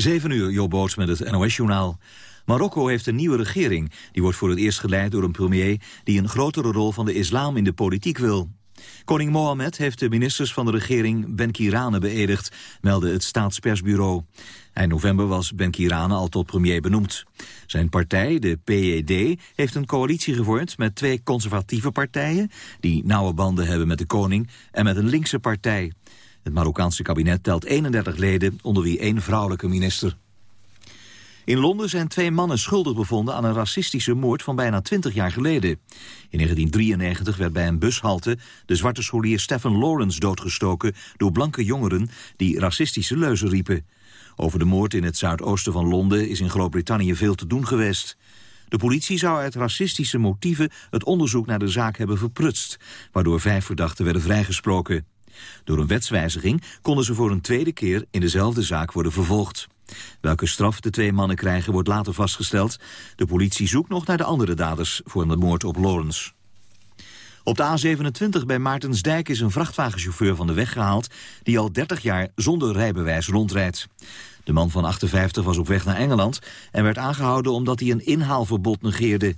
7 uur, Jobboots met het NOS-journaal. Marokko heeft een nieuwe regering. Die wordt voor het eerst geleid door een premier... die een grotere rol van de islam in de politiek wil. Koning Mohammed heeft de ministers van de regering Ben Kirane beëdigd, meldde het staatspersbureau. Eind november was Ben Kirane al tot premier benoemd. Zijn partij, de PED, heeft een coalitie gevormd met twee conservatieve partijen... die nauwe banden hebben met de koning en met een linkse partij. Het Marokkaanse kabinet telt 31 leden, onder wie één vrouwelijke minister. In Londen zijn twee mannen schuldig bevonden aan een racistische moord van bijna 20 jaar geleden. In 1993 werd bij een bushalte de zwarte scholier Stephen Lawrence doodgestoken door blanke jongeren die racistische leuzen riepen. Over de moord in het zuidoosten van Londen is in Groot-Brittannië veel te doen geweest. De politie zou uit racistische motieven het onderzoek naar de zaak hebben verprutst, waardoor vijf verdachten werden vrijgesproken. Door een wetswijziging konden ze voor een tweede keer in dezelfde zaak worden vervolgd. Welke straf de twee mannen krijgen wordt later vastgesteld. De politie zoekt nog naar de andere daders voor de moord op Lawrence. Op de A27 bij Maartensdijk is een vrachtwagenchauffeur van de weg gehaald... die al 30 jaar zonder rijbewijs rondrijdt. De man van 58 was op weg naar Engeland en werd aangehouden omdat hij een inhaalverbod negeerde.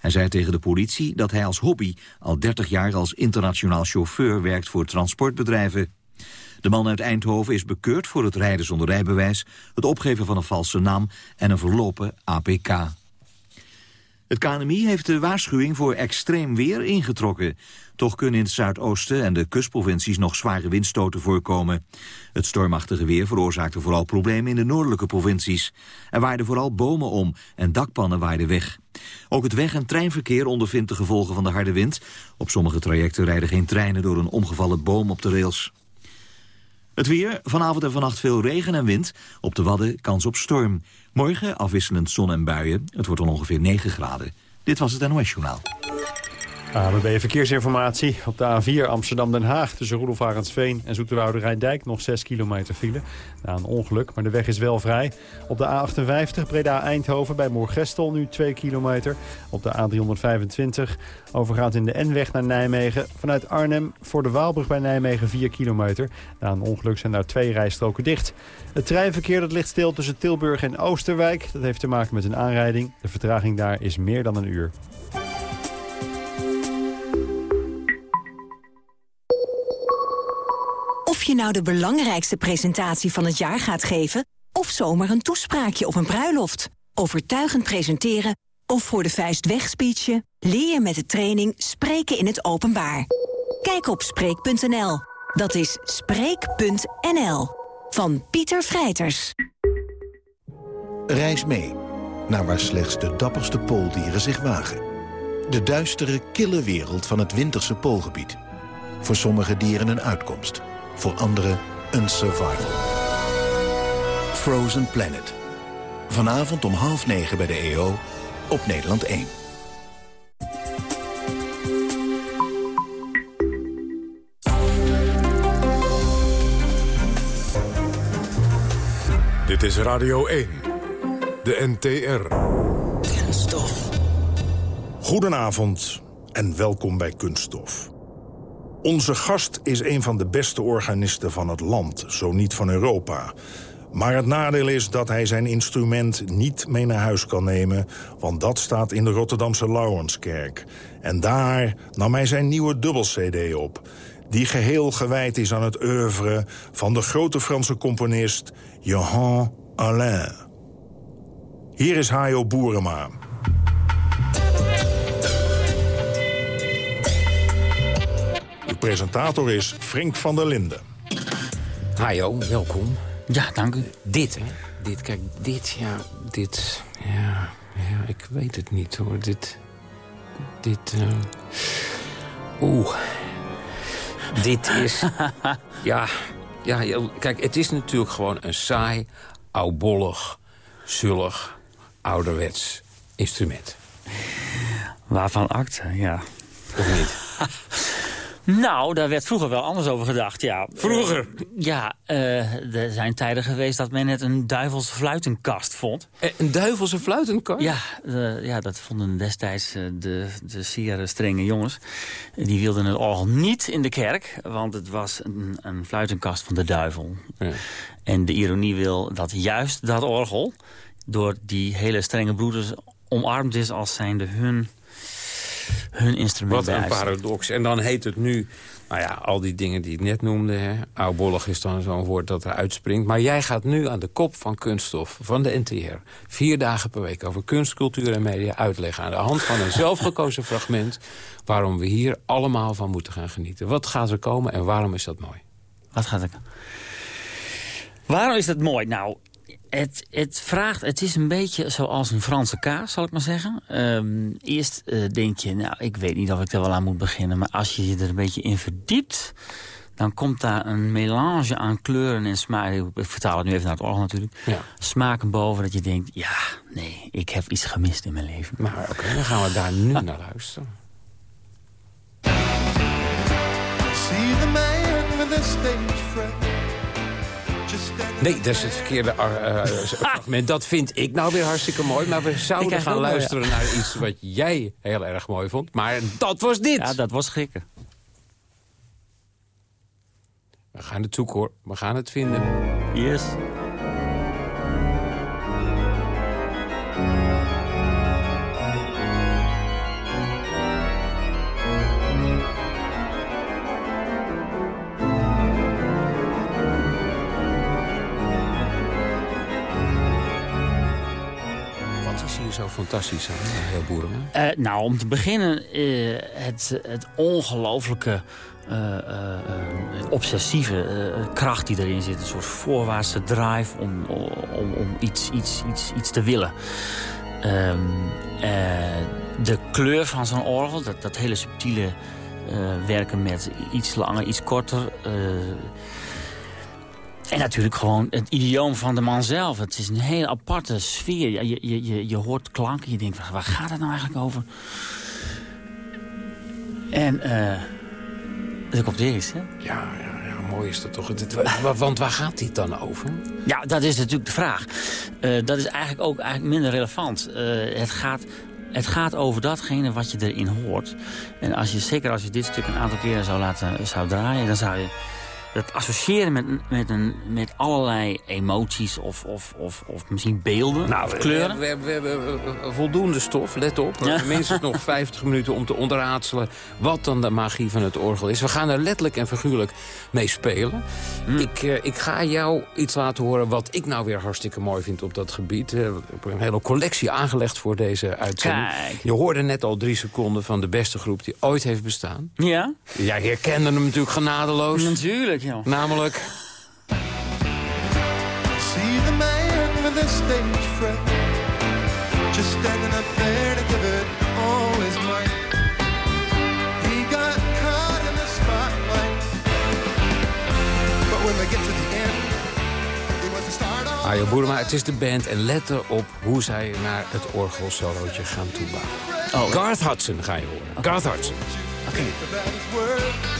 Hij zei tegen de politie dat hij als hobby al 30 jaar als internationaal chauffeur werkt voor transportbedrijven. De man uit Eindhoven is bekeurd voor het rijden zonder rijbewijs, het opgeven van een valse naam en een verlopen APK. Het KNMI heeft de waarschuwing voor extreem weer ingetrokken. Toch kunnen in het zuidoosten en de kustprovincies nog zware windstoten voorkomen. Het stormachtige weer veroorzaakte vooral problemen in de noordelijke provincies. Er waaiden vooral bomen om en dakpannen waaiden weg. Ook het weg- en treinverkeer ondervindt de gevolgen van de harde wind. Op sommige trajecten rijden geen treinen door een omgevallen boom op de rails. Het weer, vanavond en vannacht veel regen en wind. Op de Wadden kans op storm. Morgen afwisselend zon en buien. Het wordt dan ongeveer 9 graden. Dit was het NOS Journaal. ABB Verkeersinformatie. Op de A4 Amsterdam-Den Haag tussen Roelof Arendsveen en Zoeterwoude Rijndijk nog 6 kilometer file. Na een ongeluk, maar de weg is wel vrij. Op de A58 Breda-Eindhoven bij Moorgestel nu 2 kilometer. Op de A325 overgaat in de N-weg naar Nijmegen. Vanuit Arnhem voor de Waalbrug bij Nijmegen 4 kilometer. Na een ongeluk zijn daar twee rijstroken dicht. Het treinverkeer dat ligt stil tussen Tilburg en Oosterwijk. Dat heeft te maken met een aanrijding. De vertraging daar is meer dan een uur. Of je nou de belangrijkste presentatie van het jaar gaat geven... of zomaar een toespraakje op een bruiloft. Overtuigend presenteren of voor de vuist wegspeechen... leer je met de training Spreken in het Openbaar. Kijk op Spreek.nl. Dat is Spreek.nl. Van Pieter Vrijters. Reis mee naar waar slechts de dapperste pooldieren zich wagen. De duistere, kille wereld van het winterse poolgebied. Voor sommige dieren een uitkomst voor anderen een survival. Frozen Planet. Vanavond om half negen bij de EO op Nederland 1. Dit is Radio 1, de NTR. Kunststof. Goedenavond en welkom bij Kunststof. Onze gast is een van de beste organisten van het land, zo niet van Europa. Maar het nadeel is dat hij zijn instrument niet mee naar huis kan nemen... want dat staat in de Rotterdamse Laurenskerk. En daar nam hij zijn nieuwe dubbel-cd op... die geheel gewijd is aan het oeuvre van de grote Franse componist Johan Alain. Hier is Hajo Boerema. Presentator is Frank van der Linden. Hajo, welkom. Ja, dank u. Dit, hè? Dit, kijk, dit, ja, dit... Ja, ja ik weet het niet, hoor. Dit... Dit, uh... Oeh. Dit is... ja, ja, kijk, het is natuurlijk gewoon een saai, oudbollig, zullig, ouderwets instrument. Waarvan acte, ja. Of niet? Nou, daar werd vroeger wel anders over gedacht, ja. Vroeger? Ja, eh, er zijn tijden geweest dat men net een duivelse fluitenkast vond. Eh, Een duivelse fluitenkast? Ja, eh, ja dat vonden destijds eh, de, de zeer strenge jongens. Die wilden het orgel niet in de kerk, want het was een, een fluitenkast van de duivel. Ja. En de ironie wil dat juist dat orgel... door die hele strenge broeders omarmd is als zijnde hun, hun instrument Wat een paradox. En dan heet het nu... Nou ja, al die dingen die ik net noemde. Hè. Oudbollig is dan zo'n woord dat er uitspringt. Maar jij gaat nu aan de kop van kunststof, van de NTR... vier dagen per week over kunst, cultuur en media uitleggen... aan de hand van een zelfgekozen fragment... waarom we hier allemaal van moeten gaan genieten. Wat gaat er komen en waarom is dat mooi? Wat gaat ik? Waarom is dat mooi? Nou, het, het vraagt, het is een beetje zoals een Franse kaas, zal ik maar zeggen. Ehm, eerst eh, denk je, nou, ik weet niet of ik er wel aan moet beginnen... maar als je je er een beetje in verdiept... dan komt daar een melange aan kleuren en smaken. Ik vertaal het nu even naar het orgel natuurlijk. Ja. Smaken boven dat je denkt, ja, nee, ik heb iets gemist in mijn leven. Maar oké, dan gaan we daar nu naar luisteren. See the man with a stage fright. Nee, dat is het verkeerde fragment. Dat vind ik nou weer hartstikke mooi. Maar we zouden gaan ja. luisteren naar iets wat jij heel erg mooi vond. Maar dat was dit. Ja, dat was schrikken. We gaan het zoeken hoor. We gaan het vinden. Yes. Fantastisch eh, heel Boerema? Eh, nou, om te beginnen, eh, het, het ongelooflijke, eh, obsessieve kracht die erin zit. Een soort voorwaartse drive om, om, om iets, iets, iets, iets te willen. Ehm, eh, de kleur van zo'n orgel, dat, dat hele subtiele werken met iets langer, iets korter... en natuurlijk gewoon het idioom van de man zelf. Het is een hele aparte sfeer. Je, je, je, je hoort klanken, je denkt, waar- gaat het nou eigenlijk over? En, eh dus komt weer iets, hè? Ja, ja, ja, mooi is dat toch. Want waar gaat dit dan over? Ja, dat is natuurlijk de vraag. Eh, dat is eigenlijk ook eigenlijk minder relevant. Eh, het, gaat, het gaat over datgene wat je erin hoort. En als je, zeker als je dit stuk een aantal keren zou laten zou draaien... dan zou je dat associëren met, met, een, met allerlei emoties of, of, of, of misschien beelden of kleuren. We, we, we hebben eh, voldoende stof, let op. Hebben minstens nog 50 minuten om te onderraadselen... wat dan de magie van het orgel is. We gaan er letterlijk en figuurlijk mee spelen. Hm. Ik, eh, ik ga jou iets laten horen wat ik nou weer hartstikke mooi vind op dat gebied. Eh, ik heb een hele collectie aangelegd voor deze uitzending. Kijk. Je hoorde net al drie seconden van de beste groep die ooit heeft bestaan. Ja, Jij herkende hem natuurlijk genadeloos. natuurlijk, joh. Namelijk... See the man with a stage fright. Just standing up there to give it all his might. He got caught in the spotlight. But when they get to the end, Ajo Boerema, het is de band en let erop hoe zij naar het orgelsolootje gaan toebouwen. Oh. Garth Hudson ga je horen. Garth Hudson. about his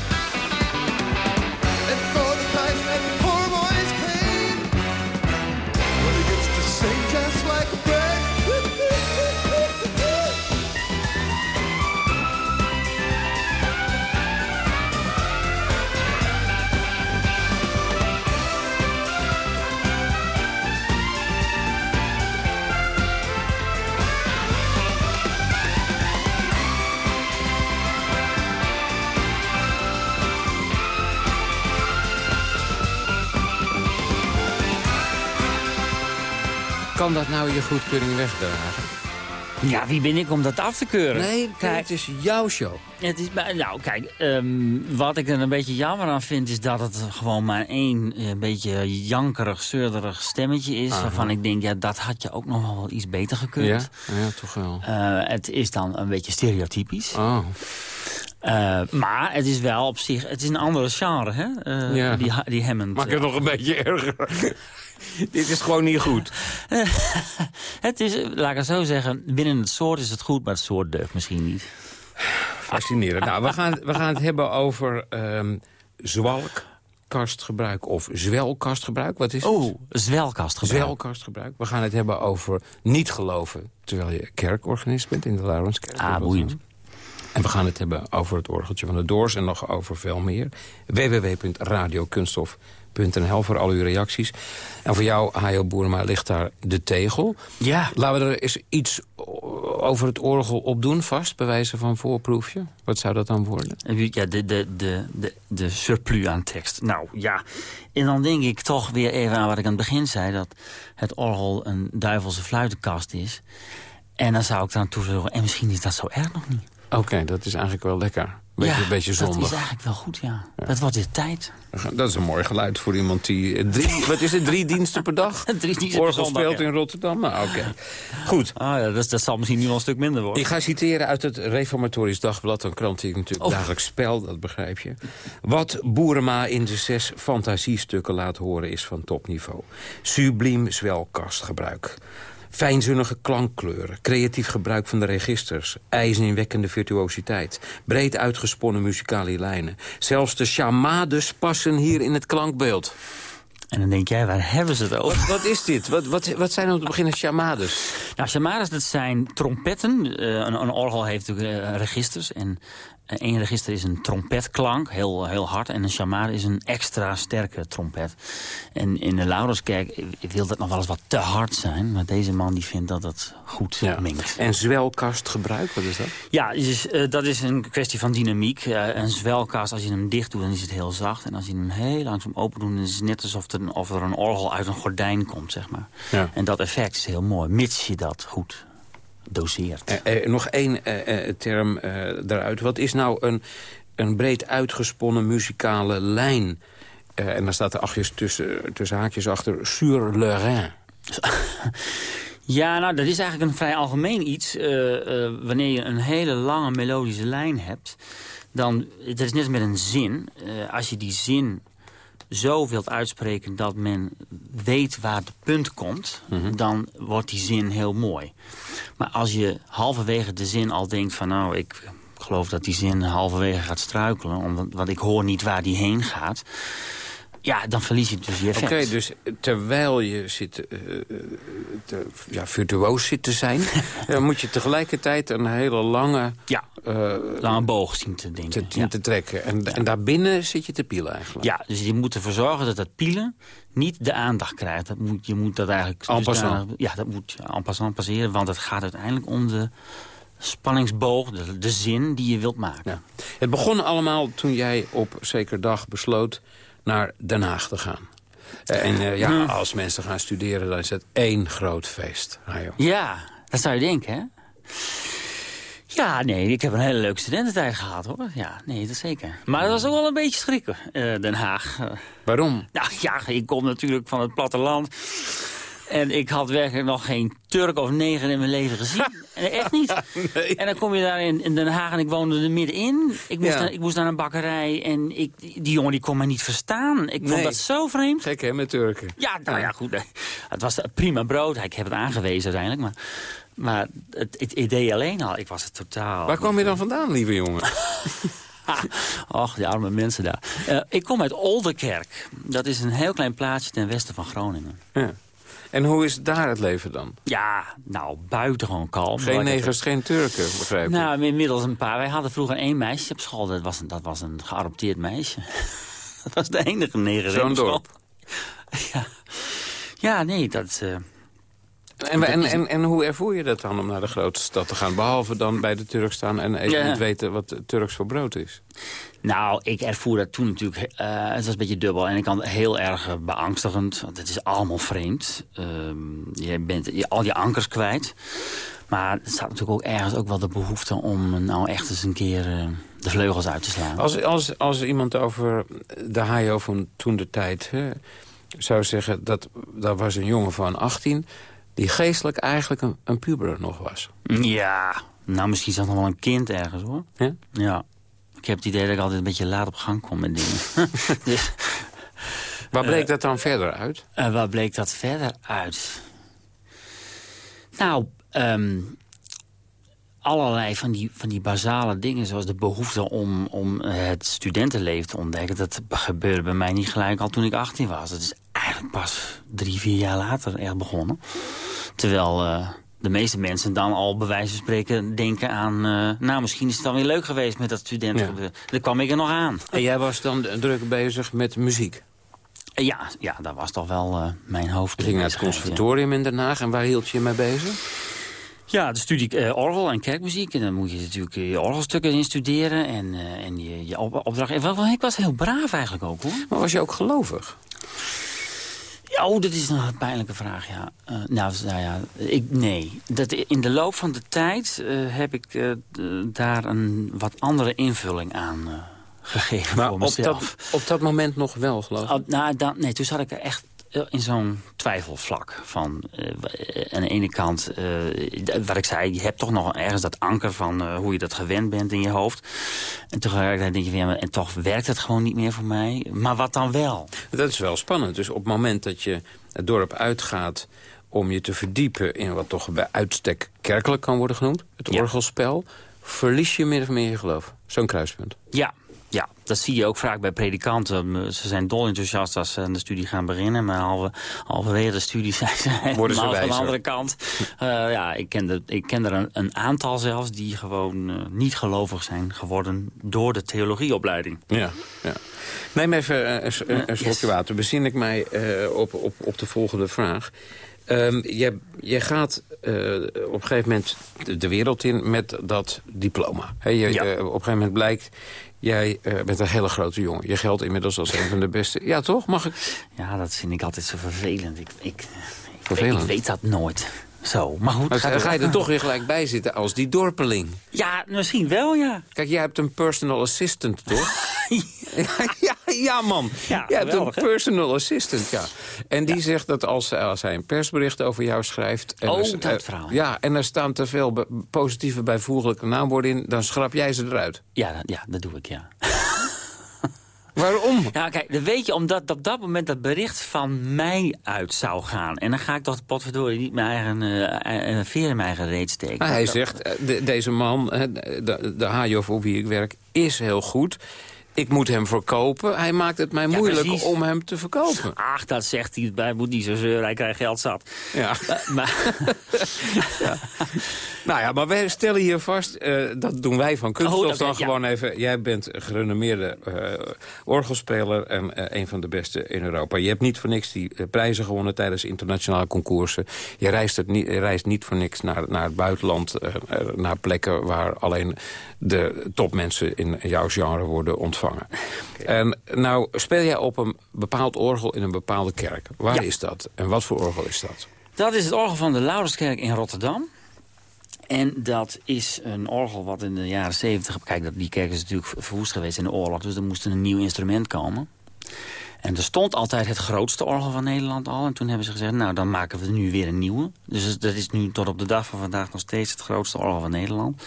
Kan dat nou je goedkeuring wegdragen? Ja, wie ben ik om dat af te keuren? Nee, Kijk, het is jouw show. Het is, nou, kijk, ehm, wat ik er een beetje jammer aan vind... is dat het gewoon maar één eh, beetje jankerig, zeurderig stemmetje is... waarvan ik denk, ja, dat had je ook nog wel iets beter Ja? gekund. ja, toch wel. Eh, het is dan een beetje stereotypisch. Oh, Eh, maar het is wel op zich... Het is een andere genre, hè? Ja. Die, die Hammond. maak het nog een beetje erger. Dit is gewoon niet goed. het is, laat ik het zo zeggen... binnen het soort is het goed, maar het soort deugt misschien niet. fascinerend. Nou, we gaan, we gaan het hebben over ehm zwalkkastgebruik of zwelkastgebruik. Wat is het? Oh, zwelkastgebruik. Zwelkastgebruik. We gaan het hebben over niet geloven terwijl je kerkorganist bent in de Laurenskerk. Ah, boeiend. En we gaan het hebben over het orgeltje van de Doors en nog over veel meer. www.radiokunststof.nl voor al uw reacties. En voor jou, Hajo Boerma, ligt daar de tegel. Ja. Laten we er eens iets over het orgel op doen vast, bij wijze van voorproefje. Wat zou dat dan worden? Ja, de, de, de, de, de surplus aan tekst. Nou, ja. En dan denk ik toch weer even aan wat ik aan het begin zei... dat het orgel een duivelse fluitenkast is. En dan zou ik eraan toevoegen... en misschien is dat zo erg nog niet. Oké, dat is eigenlijk wel lekker. Beetje, ja, beetje zondag. dat is eigenlijk wel goed, ja. Dat wordt weer tijd. Dat is een mooi geluid voor iemand die... eh, Drie, wat is het, drie diensten per dag? Drie diensten Orgel speelt ja. in Rotterdam? Nou, oké. Goed. Ah, ja, dat, dat zal misschien nu wel een stuk minder worden. Ik ga citeren uit het Reformatorisch Dagblad. Een krant die ik natuurlijk Oh. dagelijks spel, dat begrijp je. Wat Boerema in de zes fantasiestukken laat horen is van topniveau. Subliem zwelkastgebruik. Fijnzinnige klankkleuren, creatief gebruik van de registers... ijzingwekkende virtuositeit, breed uitgesponnen muzikale lijnen. Zelfs de chamades passen hier in het klankbeeld. En dan denk jij, waar hebben ze het over? Wat, wat is dit? Wat, wat, wat zijn om te beginnen chamades? Nou, chamades, dat zijn trompetten. Eh, een, een orgel heeft natuurlijk eh, registers. En één register is een trompetklank, heel, heel hard. En een chamade is een extra sterke trompet. En in de Laurenskerk eh, wil dat nog wel eens wat te hard zijn. Maar deze man die vindt dat het goed mengt. En zwelkastgebruik, wat is dat? Ja, dus, eh, dat is een kwestie van dynamiek. Een zwelkast, als je hem dicht doet, dan is het heel zacht. En als je hem heel langzaam open doet, dan is het net alsof er, een- of er een orgel uit een gordijn komt, zeg maar. Ja. En dat effect is heel mooi, mits je dat goed doseert. Eh, eh, nog één eh, eh, term eh, daaruit. Wat is nou een, een breed uitgesponnen muzikale lijn? Eh, en dan staat er achtjes tussen, tussen haakjes achter... sur le Rhin. Ja, nou, dat is eigenlijk een vrij algemeen iets. Wanneer je een hele lange melodische lijn hebt... dan, dat is net met een zin. Als je die zin zo wilt uitspreken dat men weet waar het punt komt... dan wordt die zin heel mooi. Maar als je halverwege de zin al denkt van... nou, ik geloof dat die zin halverwege gaat struikelen... omdat, want ik hoor niet waar die heen gaat... ja, dan verlies je dus je Oké, effect. dus terwijl je zit, eh, eh, te, ja, virtuoos zit te zijn... dan moet je tegelijkertijd een hele lange... Ja, eh, lange boog zien te denken. te, ja. te trekken. En, en daarbinnen zit je te pielen eigenlijk. Ja, dus je moet ervoor zorgen dat dat pielen niet de aandacht krijgt. Dat moet, je moet dat eigenlijk... En dusdanig- Ja, dat moet en passant passeren. Want het gaat uiteindelijk om de spanningsboog, de, de zin die je wilt maken. Ja. Het begon allemaal toen jij op zeker dag besloot naar Den Haag te gaan. Eh, En eh, ja, als mensen gaan studeren, dan is het één groot feest. Ja, dat zou je denken, hè? Ja, nee, ik heb een hele leuke studententijd gehad, hoor. Ja, nee, dat zeker. Maar dat was ook wel een beetje schrikken, eh, Den Haag. Waarom? Nou ja, ik kom natuurlijk van het platteland. En ik had werkelijk nog geen Turk of neger in mijn leven gezien. En echt niet. En dan kom je daar in, in Den Haag en ik woonde er middenin. Ik moest, Ja. naar, ik moest naar een bakkerij en ik, die jongen die kon me niet verstaan. Ik vond dat zo vreemd. Gek hè, met Turken. Ja, nou ja, goed. nee. Het was prima brood. Ik heb het aangewezen uiteindelijk. Maar, maar het, het idee alleen al, ik was het totaal... Waar kwam je dan vandaan, lieve jongen? Och, die arme mensen daar. Eh, ik kom uit Olderkerk. Dat is een heel klein plaatsje ten westen van Groningen. Ja. En hoe is daar het leven dan? Ja, nou, buitengewoon kalm. Geen negers, geen Turken, begrijp ik. Nou, inmiddels een paar. Wij hadden vroeger één meisje op school. Dat was een, dat was een geadopteerd meisje. dat was de enige neger Zo'n dorp. Ja. ja, nee, dat... eh, En, en, en, en hoe ervoer je dat dan om naar de grote stad te gaan? Behalve dan bij de Turk staan en even Ja. niet weten wat Turks voor brood is. Nou, ik ervoer dat toen natuurlijk... eh, het was een beetje dubbel en ik kan heel erg eh, beangstigend. Want het is allemaal vreemd. Ehm, je bent je, al je ankers kwijt. Maar er staat natuurlijk ook ergens ook wel de behoefte... om nou echt eens een keer eh, de vleugels uit te slaan. Als, als, als iemand over de Hajo van toen de tijd hè, zou zeggen... Dat, dat was een jongen van 18 die geestelijk eigenlijk een, een puber nog was. Ja, nou misschien zat nog wel een kind ergens hoor. Ja? Ja. Ik heb het idee dat ik altijd een beetje laat op gang kom met dingen. dus, Waar bleek dat dan verder uit? en waar bleek dat verder uit? Nou, ehm, allerlei van die, van die basale dingen... zoals de behoefte om, om het studentenleven te ontdekken... dat gebeurde bij mij niet gelijk al toen ik 18 was. Het is eigenlijk pas drie, vier jaar later echt begonnen. Terwijl... Uh, de meeste mensen dan al bij wijze van spreken denken aan... Uh, nou, misschien is het dan weer leuk geweest met dat studentengebeuren. Ja. Daar kwam ik er nog aan. En jij was dan druk bezig met muziek? Ja, ja dat was toch wel uh, mijn hoofd. Je ging naar het conservatorium in Den Haag. En waar hield je je mee bezig? Ja, de studie orgel en kerkmuziek. En dan moet je natuurlijk je orgelstukken in studeren. En, en je, je op opdracht. En wel, ik was heel braaf eigenlijk ook, hoor. Maar was je ook gelovig? Oh, dat is een pijnlijke vraag, ja. Uh, nou, nou ja, ik, nee. Dat, in de loop van de tijd heb ik daar een wat andere invulling aan gegeven maar voor mezelf. Op dat, op dat moment nog wel, geloof ik? Oh, nou, dan, nee, toen zat ik er echt in zo'n twijfelvlak. Van uh, aan de ene kant, uh, wat ik zei, je hebt toch nog ergens dat anker van uh, hoe je dat gewend bent in je hoofd. En tegelijkertijd denk je, ja, en toch werkt het gewoon niet meer voor mij. Maar wat dan wel? Dat is wel spannend. Dus op het moment dat je het dorp uitgaat om je te verdiepen in wat toch bij uitstek kerkelijk kan worden genoemd, het ja. orgelspel, verlies je meer of meer je geloof. Zo'n kruispunt. Ja, dat zie je ook vaak bij predikanten. Ze zijn dol enthousiast als ze aan de studie gaan beginnen. Maar halve, halverwege de studie zijn ze Worden ze van de andere kant. Uh, ja, ik ken, de, ik ken er een, een aantal zelfs die gewoon uh, niet gelovig zijn geworden door de theologieopleiding. Ja, ja. Neem even uh, een, een slokje water. Bezin ik mij op, op, op de volgende vraag. Um, je, je gaat uh, op een gegeven moment de, wereld in met dat diploma. He, je, ja. uh, op een gegeven moment blijkt... Jij uh, bent een hele grote jongen. Je geldt inmiddels als een van de beste. Ja, toch? Mag ik? Ja, dat vind ik altijd zo vervelend. Ik, ik, vervelend. ik, ik weet dat nooit. Zo, maar goed. Maar ga, ga je er toch weer gelijk bij zitten als die dorpeling? Ja, misschien wel, ja. Kijk, jij hebt een personal assistant, toch? ja, ja, man. Ja, jij hebt een personal assistant, ja. En die ja. zegt dat als, als hij een persbericht over jou schrijft... En oh, er, dat verhaal. Ja, en er staan te veel positieve bijvoeglijke naamwoorden in... dan schrap jij ze eruit. Ja, dat, ja, dat doe ik, ja. Waarom? Ja, kijk, weet je, omdat op dat moment dat bericht van mij uit zou gaan. En dan ga ik toch potverdorie niet mijn eigen uh, veer in mijn eigen reet steken. Maar hij dat, zegt, de, deze man, de, de hajo voor wie ik werk, is heel goed ik moet hem verkopen. Hij maakt het mij ja, moeilijk precies. om hem te verkopen. Ach, dat zegt hij. Hij moet niet zo zeuren. Hij krijgt geld zat. Ja. Uh, maar... ja. Nou ja, maar wij stellen hier vast... Uh, dat doen wij van Kunststof oh, dan ja. gewoon even... Jij bent gerenommeerde uh, orgelspeler en uh, een van de beste in Europa. Je hebt niet voor niks die prijzen gewonnen tijdens internationale concoursen. Je reist, het niet, reist niet voor niks naar, naar het buitenland. naar plekken waar alleen de topmensen in jouw genre worden ontvangen. Okay. En nou speel jij op een bepaald orgel in een bepaalde kerk. Waar ja. is dat? En wat voor orgel is dat? Dat is het orgel van de Laurenskerk in Rotterdam. En dat is een orgel wat in de jaren 70... Kijk, die kerk is natuurlijk verwoest geweest in de oorlog. Dus er moest een nieuw instrument komen. En er stond altijd het grootste orgel van Nederland al. En toen hebben ze gezegd, nou dan maken we nu weer een nieuwe. Dus dat is nu tot op de dag van vandaag nog steeds het grootste orgel van Nederland.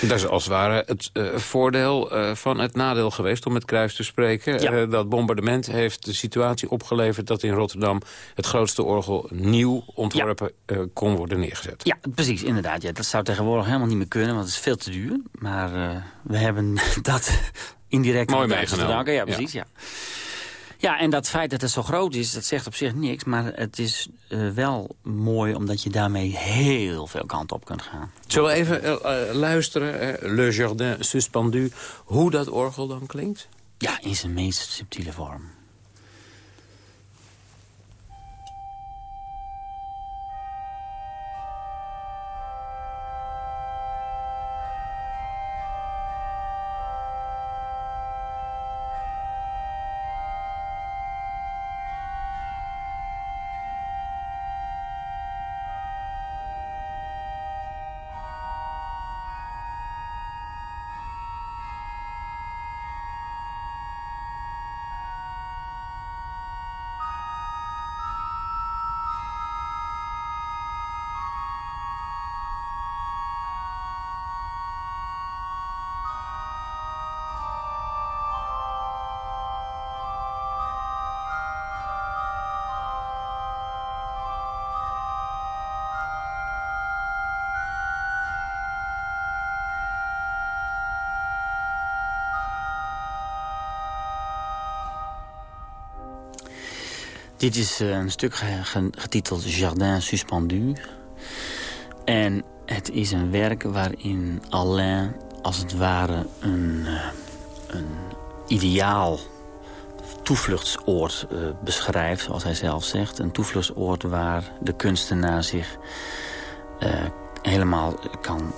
Dat is als het ware het uh, voordeel uh, van het nadeel geweest, om met Kruis te spreken. Ja. Uh, dat bombardement heeft de situatie opgeleverd dat in Rotterdam het grootste orgel nieuw ontworpen ja. kon worden neergezet. Ja, precies, inderdaad. Ja. Dat zou tegenwoordig helemaal niet meer kunnen, want het is veel te duur. Maar we hebben dat indirect Mooi meegenomen. Ja, precies, ja. ja. Ja, en dat feit dat het zo groot is, dat zegt op zich niks. Maar het is uh, wel mooi omdat je daarmee heel veel kant op kunt gaan. Zullen we even uh, luisteren, uh, Le Jardin Suspendu, hoe dat orgel dan klinkt? Ja, in zijn meest subtiele vorm. Dit is eh, een stuk ge- ge- getiteld Jardin suspendu. En het is een werk waarin Alain als het ware een, eh, een ideaal toevluchtsoord eh, beschrijft, zoals hij zelf zegt. Een toevluchtsoord waar de kunstenaar zich helemaal kan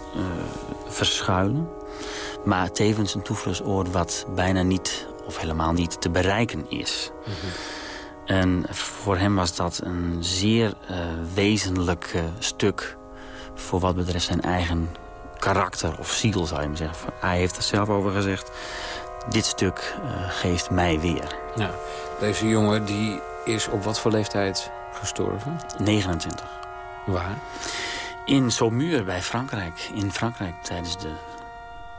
verschuilen. Maar tevens een toevluchtsoord wat bijna niet of helemaal niet te bereiken is. En voor hem was dat een zeer eh, wezenlijk eh, stuk... voor wat betreft zijn eigen karakter of ziel, zou je maar zeggen. Hij heeft er zelf over gezegd... dit stuk eh, geeft mij weer. Ja. Deze jongen die is op wat voor leeftijd gestorven? 29. Waar? In Saumur bij Frankrijk. In Frankrijk tijdens de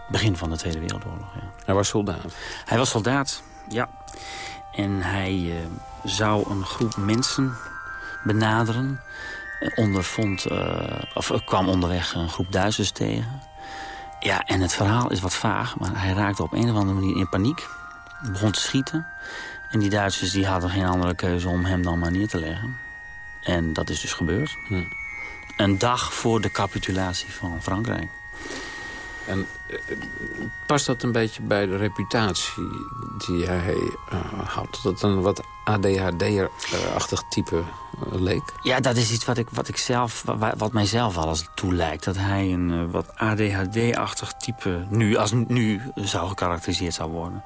begin van de Tweede Wereldoorlog, ja. Hij was soldaat. Hij was soldaat, ja. En hij eh, zou een groep mensen benaderen. Eh, ondervond, eh, of kwam onderweg een groep Duitsers tegen. Ja, en het verhaal is wat vaag, maar hij raakte op een of andere manier in paniek. Begon te schieten. En die Duitsers die hadden geen andere keuze om hem dan maar neer te leggen. En dat is dus gebeurd. Hm. Een dag voor de capitulatie van Frankrijk. En eh, past dat een beetje bij de reputatie die hij eh, had? Dat een wat ADHD-achtig type eh, leek? Ja, dat is iets wat ik, wat ik zelf, wa- wat mijzelf alles toelijkt. Dat hij een wat ADHD-achtig type nu, als nu zou gekarakteriseerd zou worden.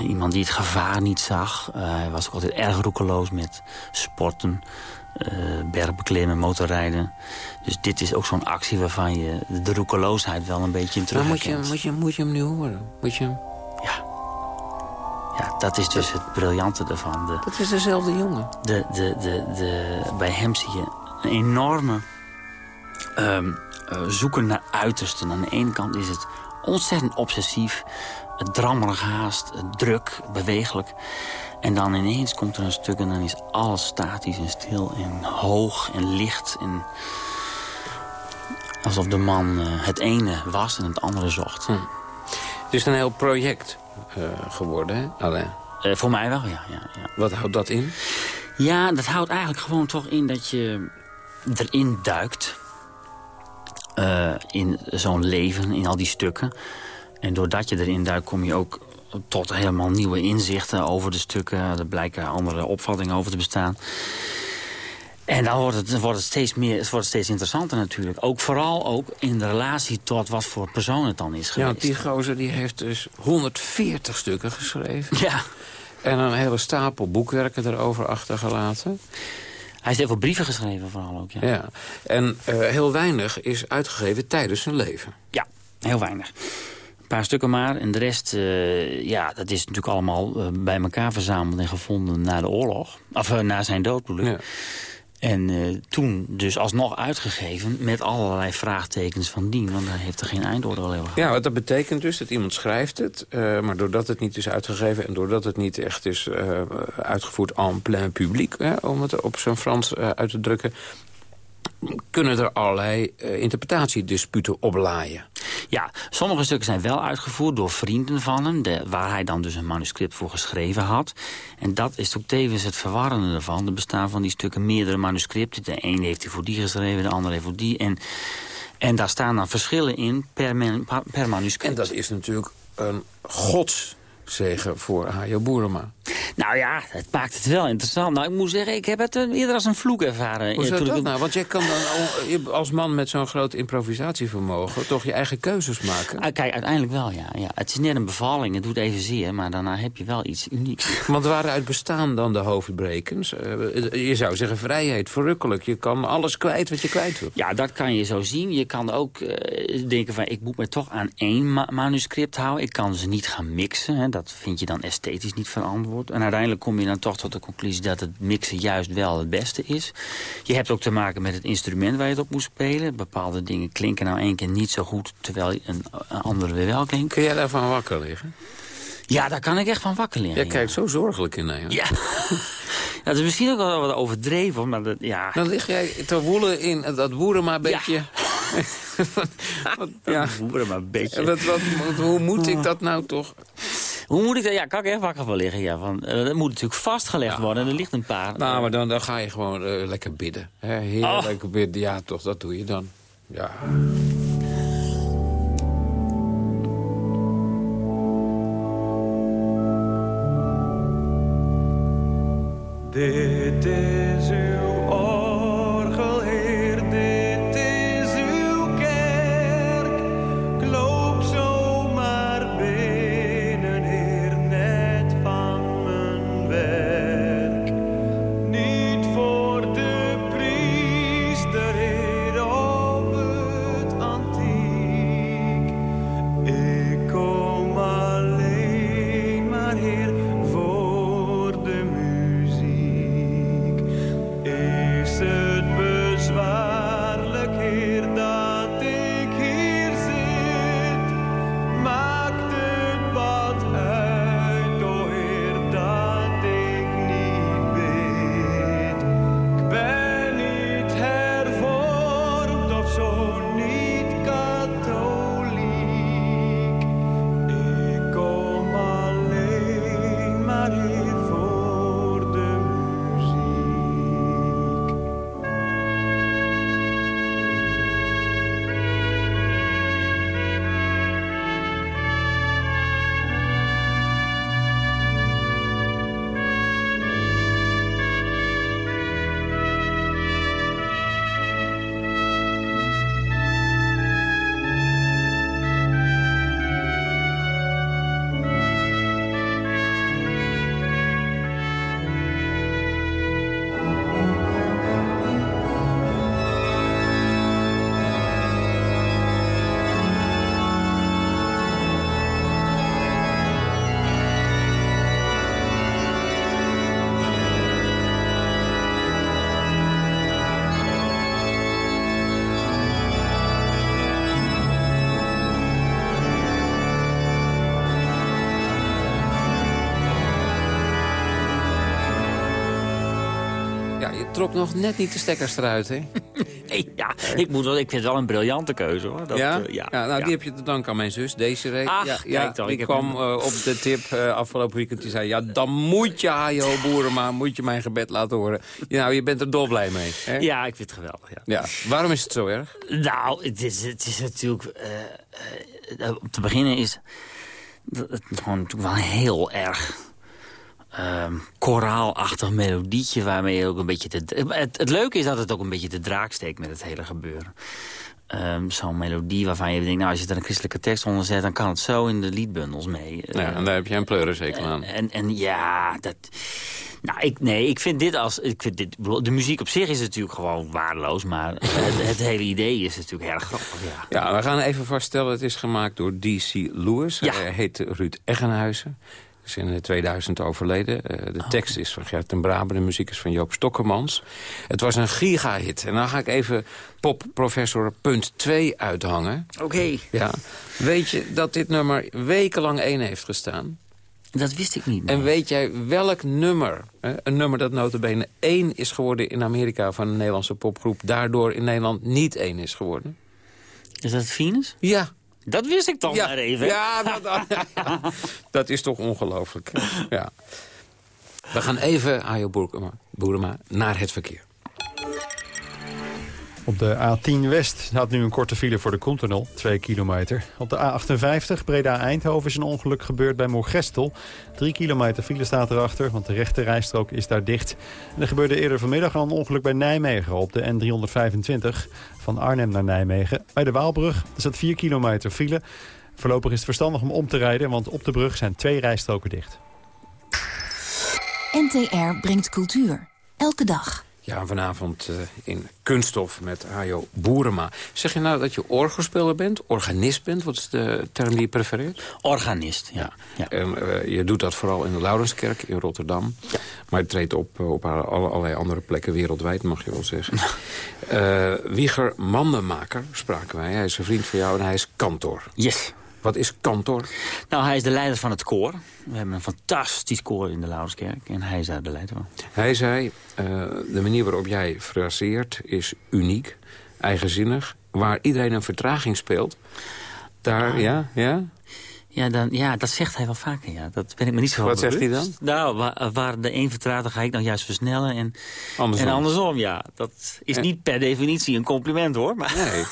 Iemand die het gevaar niet zag. Hij was ook altijd erg roekeloos met sporten, bergbeklimmen, motorrijden. Dus dit is ook zo'n actie waarvan je de roekeloosheid wel een beetje in terug moet je, moet, je, moet je hem nu horen? Moet je hem... Ja. ja, dat is dus het briljante ervan. De, Dat is dezelfde jongen. de, de, de, de, bij hem zie je een enorme ehm, eh, zoeken naar uitersten. Aan de ene kant is het ontzettend obsessief, eh, drammerig haast, eh, druk, bewegelijk. En dan ineens komt er een stuk en dan is alles statisch en stil en hoog en licht. En alsof de man eh, het ene was en het andere zocht. Hm. Het is een heel project eh, geworden, hè? Alain. Eh, voor mij wel, ja. ja, ja. Wat houdt dat in? Ja, dat houdt eigenlijk gewoon toch in dat je erin duikt. In zo'n leven, in al die stukken. En doordat je erin duikt, kom je ook tot helemaal nieuwe inzichten over de stukken. Er blijken andere opvattingen over te bestaan. En dan wordt het, wordt het, steeds, meer, het wordt steeds interessanter natuurlijk. Ook vooral ook in de relatie tot wat voor persoon het dan is Ja, geweest. want die gozer die heeft dus 140 stukken geschreven. Ja, En een hele stapel boekwerken erover achtergelaten. hij heeft heel veel brieven geschreven vooral ook. Ja, Ja. En eh, heel weinig is uitgegeven tijdens zijn leven. Ja, heel weinig. Paar stukken maar. En de rest, eh, ja, dat is natuurlijk allemaal eh, bij elkaar verzameld en gevonden na de oorlog. Of eh, na zijn dood bedoel ik. Ja. En toen dus alsnog uitgegeven met allerlei vraagtekens van dien. Want hij heeft er geen eindoordeel over gehad. Ja, wat dat betekent dus dat iemand schrijft het... maar doordat het niet is uitgegeven en doordat het niet echt is uitgevoerd en plein publiek... Hè, om het op zijn Frans uit te drukken... kunnen er allerlei eh, interpretatiedisputen oplaaien. Ja, sommige stukken zijn wel uitgevoerd door vrienden van hem... De, waar hij dan dus een manuscript voor geschreven had. En dat is ook tevens het verwarrende ervan. Er bestaan van die stukken meerdere manuscripten. De ene heeft hij voor die geschreven, de andere heeft voor die. En, en daar staan dan verschillen in per, per manuscript. En dat is natuurlijk een godszegen voor Hajo Boerema. Nou ja, het maakt het wel interessant. Nou, ik moet zeggen, ik heb het eh, eerder als een vloek ervaren. Hoe Eh, ik dat nou? Want jij kan dan je- als man met zo'n groot improvisatievermogen... toch je eigen keuzes maken. Ah, kijk, uiteindelijk wel, ja, ja. Het is net een bevalling, het doet even zeer... maar daarna heb je wel iets unieks. Want waaruit bestaan dan de hoofdbrekens? Eh, je zou zeggen vrijheid, verrukkelijk. Je kan alles kwijt wat je kwijt wilt. Ja, dat kan je zo zien. Je kan ook eh, denken van, ik moet me toch aan één ma- manuscript houden. Ik kan ze niet gaan mixen. Hè. Dat vind je dan esthetisch niet verantwoord. En uiteindelijk kom je dan toch tot de conclusie... dat het mixen juist wel het beste is. Je hebt ook te maken met het instrument waar je het op moet spelen. Bepaalde dingen klinken nou één keer niet zo goed... terwijl een, een andere weer wel klinkt. Kun jij daarvan wakker liggen? Ja, daar kan ik echt van wakker liggen. Jij ja. kijkt zo zorgelijk in naar je. Ja. ja, dat is misschien ook wel wat overdreven, maar dat, ja... Dan lig jij te woelen in dat boerema beetje. ja. Een beetje. Wat, wat- hoe moet ik dat nou toch? Hoe moet ik dat? Ja, kan ik echt wakker van liggen? Ja, van, eh, dat moet natuurlijk vastgelegd worden. En er ligt een paar. Nou, maar dan, dan ga je gewoon eh, lekker bidden. Hè? Heerlijk Oh. bidden. Ja, toch, dat doe je dan. Ja. Dit is trok nog net niet de stekkers eruit, hè? Nee, ja, ik, moet wel, ik vind het wel een briljante keuze, hoor. Dat, ja? eh, ja, ja, nou, ja. die heb je te danken aan mijn zus, Desiree. Ach, ja, ja, dan, die ik kwam eh, op de tip eh, afgelopen weekend. Die zei, ja, dan moet je, Hajo Boerema, moet je mijn gebed laten horen. Nou, je bent er dolblij mee. Hè? Ja, ik vind het geweldig, ja. Waarom is het zo erg? Nou, het is, het is natuurlijk... om te beginnen is het gewoon natuurlijk wel heel erg ehm, koraalachtig melodietje... waarmee je ook een beetje... De, het, het leuke is dat het ook een beetje de draak steekt met het hele gebeuren. Ehm, Zo'n melodie waarvan je denkt... nou, als je er een christelijke tekst onder zet... dan kan het zo in de liedbundels mee. Ja, Eh, en daar heb jij een pleurenzekel aan. en, en ja, dat... Nou, ik, nee, ik vind dit als... Ik vind dit, de muziek op zich is natuurlijk gewoon waardeloos... maar het, het hele idee is natuurlijk erg grappig, ja. Ja, we gaan even vaststellen, het is gemaakt door D.C. Lewis. Ja. Hij heet Ruud Eggenhuizen. Is in 2000 overleden. Eh, de tekst is van Gert ten Braber, de muziek is van Joop Stokkemans. Het was een gigahit. En dan ga ik even popprofessor punt 2 uithangen. Oké. Ja. Weet je dat dit nummer wekenlang één heeft gestaan? Dat wist ik niet. En weet jij welk nummer, hè, een nummer dat notabene één is geworden in Amerika van een Nederlandse popgroep, daardoor in Nederland niet één is geworden? Is dat Venus? Ja. Dat wist ik toch maar even. Ja, dat, dat, ja. dat is toch ongelooflijk. Ja. We gaan even, Ajo Boerema, Boerema, naar het verkeer. Op de A10 West staat nu een korte file voor de Continental, 2 kilometer. Op de A58 Breda-Eindhoven is een ongeluk gebeurd bij Moorgestel. 3 kilometer file staat erachter, want de rechte rijstrook is daar dicht. En er gebeurde eerder vanmiddag al een ongeluk bij Nijmegen op de N325 van Arnhem naar Nijmegen. Bij de Waalbrug staat 4 kilometer file. Voorlopig is het verstandig om om te rijden, want op de brug zijn twee rijstroken dicht. NTR brengt cultuur. Elke dag. Ja, vanavond eh, in Kunststof met Ajo Boerema. Zeg je nou dat je orgelspeler bent, organist bent? Wat is de term die je prefereert? Organist, ja. ja. En, eh, je doet dat vooral in de Laurenskerk in Rotterdam. Maar je treedt op eh, op alle- allerlei andere plekken wereldwijd, mag je wel zeggen. Wieger Mandenmaker spraken wij. Hij is een vriend van jou en hij is kantor. Yes. Wat is kantor? Nou, hij is de leider van het koor. We hebben een fantastisch koor in de Lauwerskerk. En hij is daar de leider van. Hij zei, eh, de manier waarop jij fraseert is uniek, eigenzinnig. Waar iedereen een vertraging speelt. Daar, ja, ja? Ja, dan, ja, dat zegt hij wel vaker, ja. Dat ben ik me niet zo Wat zegt hij bewust. Nou, waar, waar de een vertraagt, dan ga ik nou juist versnellen. En Andersom. En andersom, ja. Dat is Ja. niet per definitie een compliment, hoor. Maar, Nee,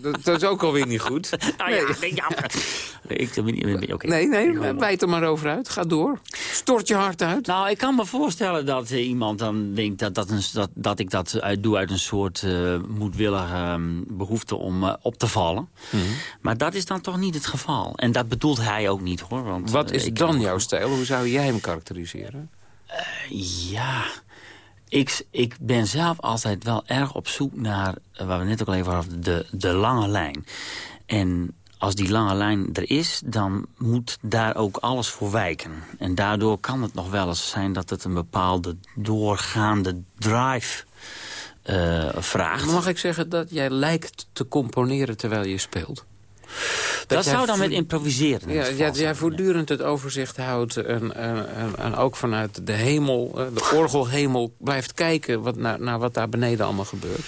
dat, dat is ook alweer niet goed. nou ja, nee, ja, maar- ik ben niet... Nee, nee, Ja, bijt er maar over uit. Ga door. Stort je hart uit. Nou, ik kan me voorstellen dat eh, iemand dan denkt dat, dat, een, dat, dat ik dat uit, doe uit een soort eh, moedwillige ehm, behoefte om eh, op te vallen. Mhm. Maar dat is dan toch niet het geval. En dat bedoelt hij ook niet, hoor. Want, Wat eh, is dan jouw stijl? Hoe zou jij hem karakteriseren? Ja, ik, ik ben zelf altijd wel erg op zoek naar, eh, waar we net ook al even hadden, de, de lange lijn. En als die lange lijn er is, dan moet daar ook alles voor wijken. En daardoor kan het nog wel eens zijn dat het een bepaalde doorgaande drive eh, vraagt. Mag ik zeggen dat jij lijkt te componeren terwijl je speelt? Dat zou dan met improviseren. Ja, ja, jij voortdurend het overzicht houdt en, en, en, en ook vanuit de hemel, eh, de orgelhemel, blijft kijken wat, naar, naar wat daar beneden allemaal gebeurt.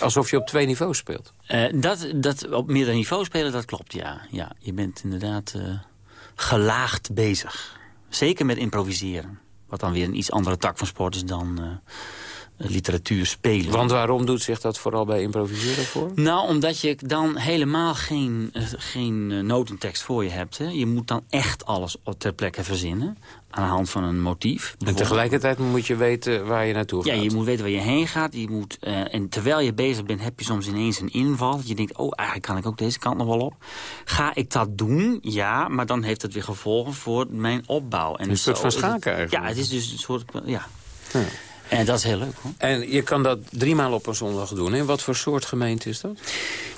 Alsof je op twee niveaus speelt. Eh, dat, dat op meerdere niveaus spelen, dat klopt, ja. ja je bent inderdaad eh, gelaagd bezig. Zeker met improviseren. Wat dan weer een iets andere tak van sport is dan literatuur spelen. Want waarom doet zich dat vooral bij improviseren voor? Nou, omdat je dan helemaal geen, eh, geen eh, notentekst voor je hebt. Hè. Je moet dan echt alles ter plekke verzinnen. Aan de hand van een motief. En tegelijkertijd moet je weten waar je naartoe gaat. Ja, je moet weten waar je heen gaat. Je moet, eh, en terwijl je bezig bent, heb je soms ineens een inval. Dat je denkt, oh, eigenlijk kan ik ook deze kant nog wel op. Ga ik dat doen? Ja, maar dan heeft het weer gevolgen voor mijn opbouw. En Een soort zo van schaken eigenlijk. Ja, het is dus een soort... Ja. Ja. En dat is heel leuk, hoor. En je kan dat driemaal op een zondag doen. En wat voor soort gemeente is dat?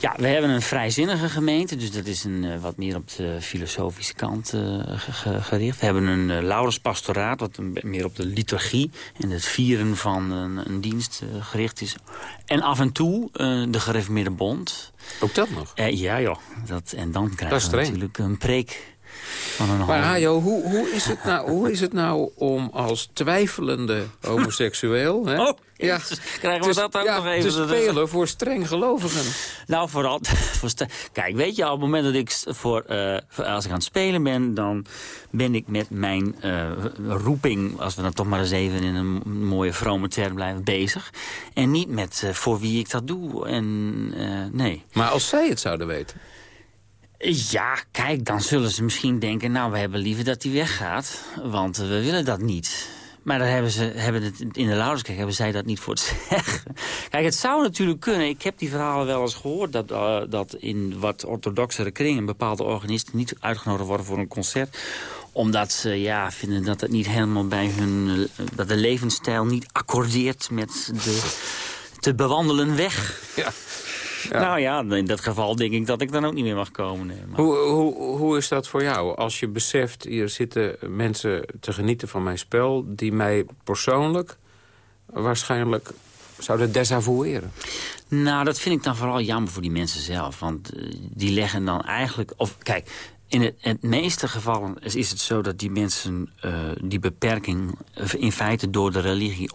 Ja, we hebben een vrijzinnige gemeente. Dus dat is een, eh, wat meer op de filosofische kant eh, ge- ge- gericht. We hebben een uh, Laurenspastoraat, wat meer op de liturgie... en het vieren van een, een dienst eh, gericht is. En af en toe eh, de gereformeerde bond. Ook dat nog? Eh, ja, joh. Dat, en dan krijgen we streng. natuurlijk een preek Maar Hajo, hoe, hoe, is het nou, hoe is het nou om als twijfelende homoseksueel... Hè? Oh, jezus, krijgen we te- dat ook ja, nog even? te spelen voor streng gelovigen. Nou, vooral... voor Kijk, weet je, op het moment dat ik voor, eh, voor- als ik aan het spelen ben... dan ben ik met mijn eh, roeping, als we dan toch maar eens even in een mooie vrome term blijven, bezig. En niet met eh, voor wie ik dat doe. En eh, nee. Maar als zij het zouden weten... Ja, kijk, dan zullen ze misschien denken... nou, we hebben liever dat hij weggaat, want we willen dat niet. Maar dan hebben ze hebben het in de Lauderskerk hebben zij dat niet voor te zeggen. Kijk, het zou natuurlijk kunnen. Ik heb die verhalen wel eens gehoord... dat, eh, dat in wat orthodoxere kringen... bepaalde organisten niet uitgenodigd worden voor een concert omdat ze ja, vinden dat het niet helemaal bij hun... eh, dat de levensstijl niet accordeert met de te bewandelen weg. Ja. Nou ja, in dat geval denk ik dat ik dan ook niet meer mag komen. Nee, maar- Hoe, hoe, hoe is dat voor jou? Als je beseft, hier zitten mensen te genieten van mijn spel... die mij persoonlijk waarschijnlijk zouden desavoueren. Nou, dat vind ik dan vooral jammer voor die mensen zelf. Want eh, die leggen dan eigenlijk... Of kijk, in het, het meeste gevallen is, is het zo dat die mensen eh, die beperking... in feite door de religie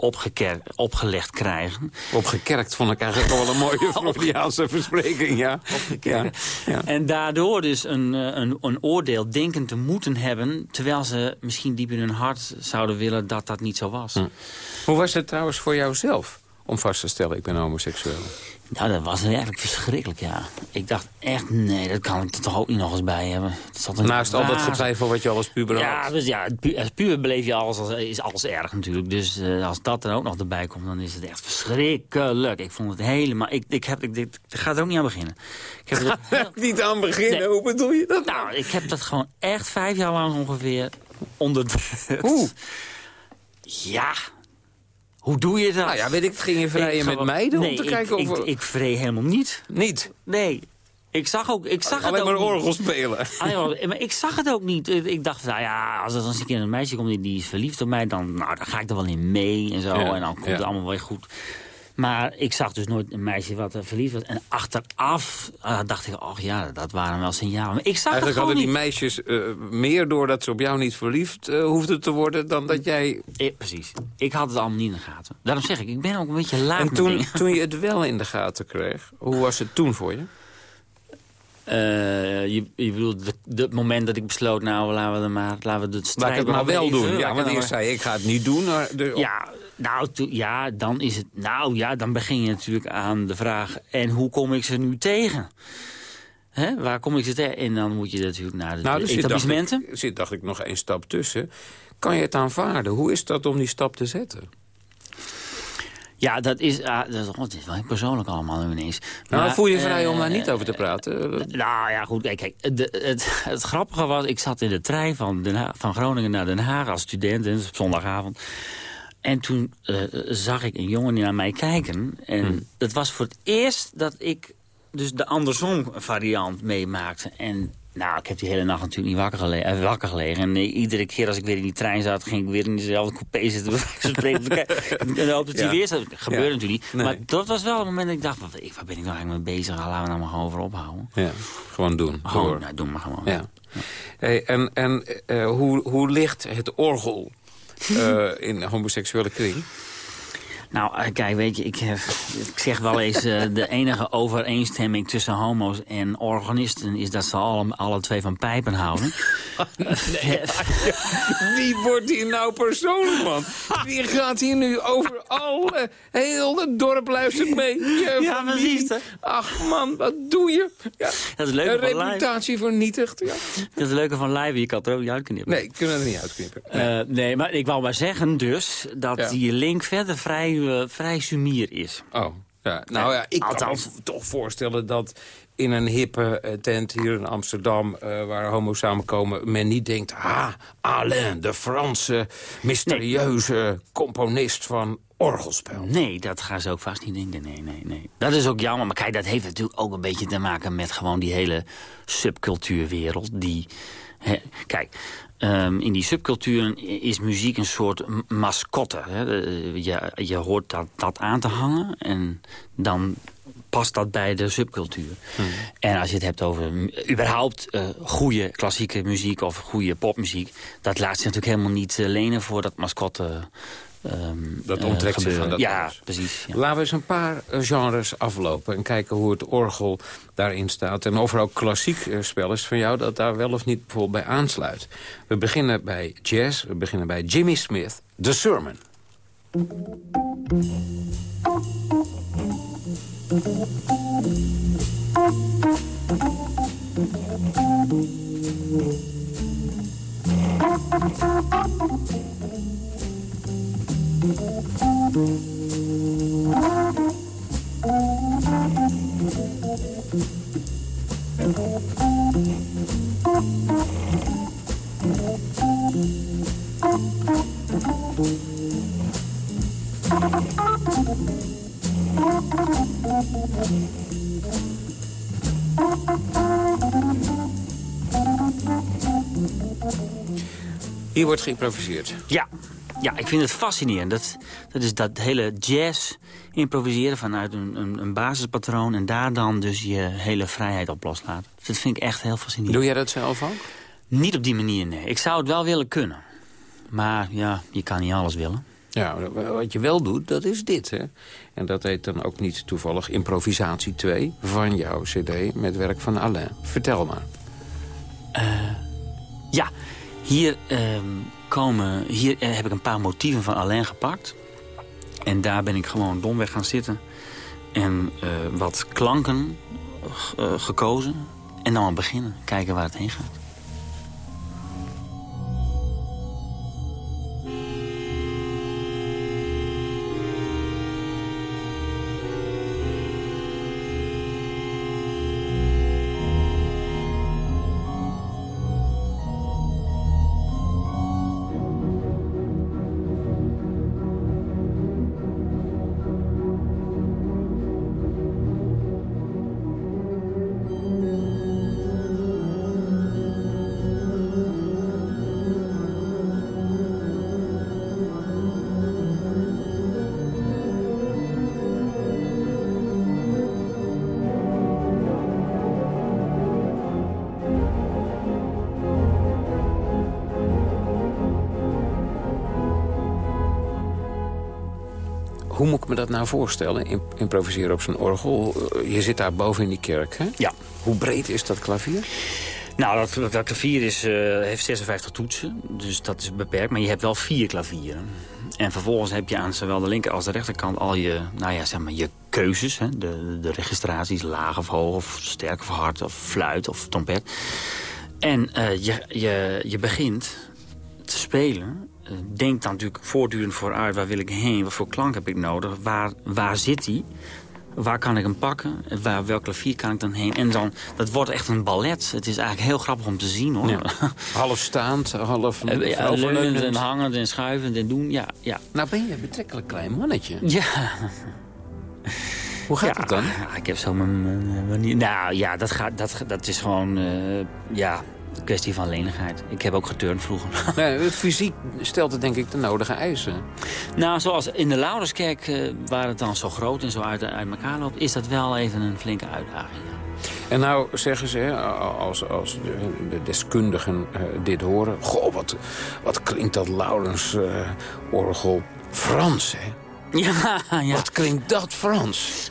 opgelegd krijgen. Opgekerkt vond ik eigenlijk wel een mooie Freudiaanse verspreking, ja. ja. ja. En daardoor dus een, eh, een, een oordeel denken te moeten hebben... terwijl ze misschien diep in hun hart zouden willen dat dat niet zo was. Hoe was het trouwens voor jouzelf om vast te stellen, ik ben homoseksueel? Nou, dat was eigenlijk verschrikkelijk, ja. Ik dacht echt, nee, dat kan ik er toch ook niet nog eens bij hebben. Naast al dat getwijfel wat je al als puber Ja, had. dus ja, als puur beleef je alles, als, is alles erg natuurlijk. Dus eh, als dat er ook nog erbij komt, dan is het echt verschrikkelijk. Ik vond het helemaal... Ik, ik, heb, ik, ik, ik ga er ook niet aan beginnen. Ik heb heel- Niet aan beginnen, Nee. hoe bedoel je dat? nou, ik heb dat gewoon echt vijf jaar lang ongeveer onderdrukt. Hoe? Ja. Hoe doe je dat? Nou ja, weet ik, ging je vrijen met gewoon- meiden nee, om te ik- kijken ik, of... Ik, helemaal niet. niet. Nee. Ik zag ook... Ik zag Alleen het maar ook niet. orgel spelen. Ah, maar ik zag het ook niet. Ik dacht, nou ja, als er dan een keer een meisje komt die, die is verliefd op mij... dan, nou, dan ga ik er wel in mee en zo. Ja, en dan komt ja. het allemaal weer goed. Maar ik zag dus nooit een meisje wat er verliefd was. En achteraf ah, dacht ik, oh ja, dat waren wel signalen. Maar ik zag Eigenlijk het hadden die meisjes eh, meer doordat ze op jou niet verliefd eh, hoefden te worden... dan dat jij... Eh, precies. Ik had het allemaal niet in de gaten. Daarom zeg ik, ik ben ook een beetje laat En toen, toen je het wel in de gaten kreeg, hoe was het toen voor je? Eh, je, je bedoelt, het moment dat ik besloot, nou, laten we, er maar, laten we het strijd het maar wel even- doen. Ja, want het eerst maar- zei ik ga het niet doen. Maar de, Ja, nou, ja, dan is het... Nou ja, dan begin je natuurlijk aan de vraag... en hoe kom ik ze nu tegen? Hè? Waar kom ik ze tegen? En dan moet je natuurlijk naar de nou, er dacht etablissementen. ik, zit, dacht ik, nog één stap tussen. Kan je het aanvaarden? Hoe is dat om die stap te zetten? Ja, dat is, ah, dat, is- oh, het is wel persoonlijk allemaal nu ineens. Nou, Maar, voel je vrij om eh, daar niet over te praten? Nou ja, goed. Kijk, kijk, de- het, het grappige was, ik zat in de trein van, Den Haag, van Groningen naar Den Haag als student, en op zondagavond. En toen eh, zag ik een jongen naar mij kijken. En Hmm. dat was voor het eerst dat ik dus de andersom variant meemaakte. En nou, ik heb die hele nacht natuurlijk niet wakker, gele eh, wakker gelegen. En eh, iedere keer als ik weer in die trein zat, ging ik weer in dezelfde coupé zitten. en dan hoop dat hij Ja. weer zat. Dat gebeurde Ja. natuurlijk niet. Nee. Maar dat was wel het moment dat ik dacht, wat, ik- waar ben ik nou eigenlijk mee bezig? Laten we nou maar gewoon over ophouden. Ja, gewoon doen. Gewoon, nou, doe maar gewoon. Ja. Hey, en en hoe, hoe ligt het orgel eh, in homoseksuele kring? Nou, eh, kijk, weet je, ik, eh, ik zeg wel eens... eh, de enige overeenstemming tussen homo's en organisten... is dat ze alle, alle twee van pijpen houden. Wie wordt hier nou persoonlijk, man? Wie gaat hier nu over alle... Heel het dorp luistert mee. Je Ja, precies? Ach, man, wat doe je? Ja. Dat is leuk Een van live. reputatie vernietigd. Ja. Dat is het leuke van live, je kan het er ook niet uitknippen. Nee, kunnen we er niet uitknippen. Eh, nee, maar ik wou maar zeggen dus... dat Ja. die link verder vrij, vrij sumier is. Oh, ja. Nou ja, ik kan Althans. me toch voorstellen dat in een hippe eh, tent hier in Amsterdam... eh, waar homo's samenkomen, men niet denkt... ah, Alain, de Franse mysterieuze componist van orgelspel. Nee, dat gaan ze ook vast niet denken. Nee, nee, nee. Dat is ook jammer. Maar kijk, dat heeft natuurlijk ook een beetje te maken met gewoon die hele subcultuurwereld. Die, hè, kijk, ehm, in die subculturen is muziek een soort mascotte. Hè. Eh, Je, je hoort dat, dat aan te hangen en dan past dat bij de subcultuur. En als je het hebt over überhaupt eh goede klassieke muziek of goede popmuziek... dat laat zich natuurlijk helemaal niet eh, lenen voor dat mascotte ehm, Dat eh, onttrekt zich aan dat Ja, alles. precies. Ja. Laten we eens een paar eh, genres aflopen en kijken hoe het orgel daarin staat. En of er ook klassiek eh, spel is van jou dat daar wel of niet bijvoorbeeld bij aansluit. We beginnen bij jazz, we beginnen bij Jimmy Smith, The Sermon. Hier wordt geïmproviseerd. Ja. Ja, ik vind het fascinerend. Dat, dat is dat hele jazz improviseren vanuit een, een, een basispatroon... en daar dan dus je hele vrijheid op loslaten. Dat vind ik echt heel fascinerend. Doe jij dat zelf ook? Niet op die manier, nee. Ik zou het wel willen kunnen. Maar ja, je kan niet alles willen. Ja, wat je wel doet, dat is dit. Hè? En dat heet dan ook niet toevallig Improvisatie 2 van jouw cd met werk van Alain. Vertel maar. Ja, hier, ehm, komen, hier eh, heb ik een paar motieven van Alain gepakt. En daar ben ik gewoon domweg gaan zitten. En eh, wat klanken eh, gekozen. En dan beginnen. Kijken waar het heen gaat. Hoe moet ik me dat nou voorstellen? Im- improviseren op zo'n orgel. Eh, Je zit daar boven in die kerk, hè? Ja. Hoe breed is dat klavier? Nou, dat, dat klavier is, eh, heeft 56 toetsen, dus dat is beperkt. Maar je hebt wel vier klavieren. En vervolgens heb je aan zowel de linker als de rechterkant al je, nou ja, zeg maar, je keuzes. Hè? De, de registraties, laag of hoog, of sterk of hard, of fluit of trompet. En eh, je, je, je begint te spelen. Eh, denk dan natuurlijk voortdurend vooruit, waar wil ik heen? Wat voor klank heb ik nodig? Waar, waar zit die? Waar kan ik hem pakken? Waar, welk klavier kan ik dan heen? En dan, dat wordt echt een ballet. Het is eigenlijk heel grappig om te zien, hoor. Ja. Half staand, half Eh, ja, leunend en hangend en schuivend en doen, ja. ja. Nou ben je een betrekkelijk klein mannetje. Ja, Hoe gaat ja, het dan? ja, ik heb zo mijn, mijn manier. Nou ja, dat, gaat, dat, dat is gewoon eh, ja, een kwestie van lenigheid. Ik heb ook geturnd vroeger. Nee, fysiek stelt het denk ik de nodige eisen. nou, zoals in de Lauderskerk, eh, waar het dan zo groot en zo uit, uit elkaar loopt... is dat wel even een flinke uitdaging. En nou zeggen ze, als, als de, de deskundigen eh, dit horen... Goh, wat, wat klinkt dat Laurens-orgel Frans, hè? Ja, ja. Wat klinkt dat Frans?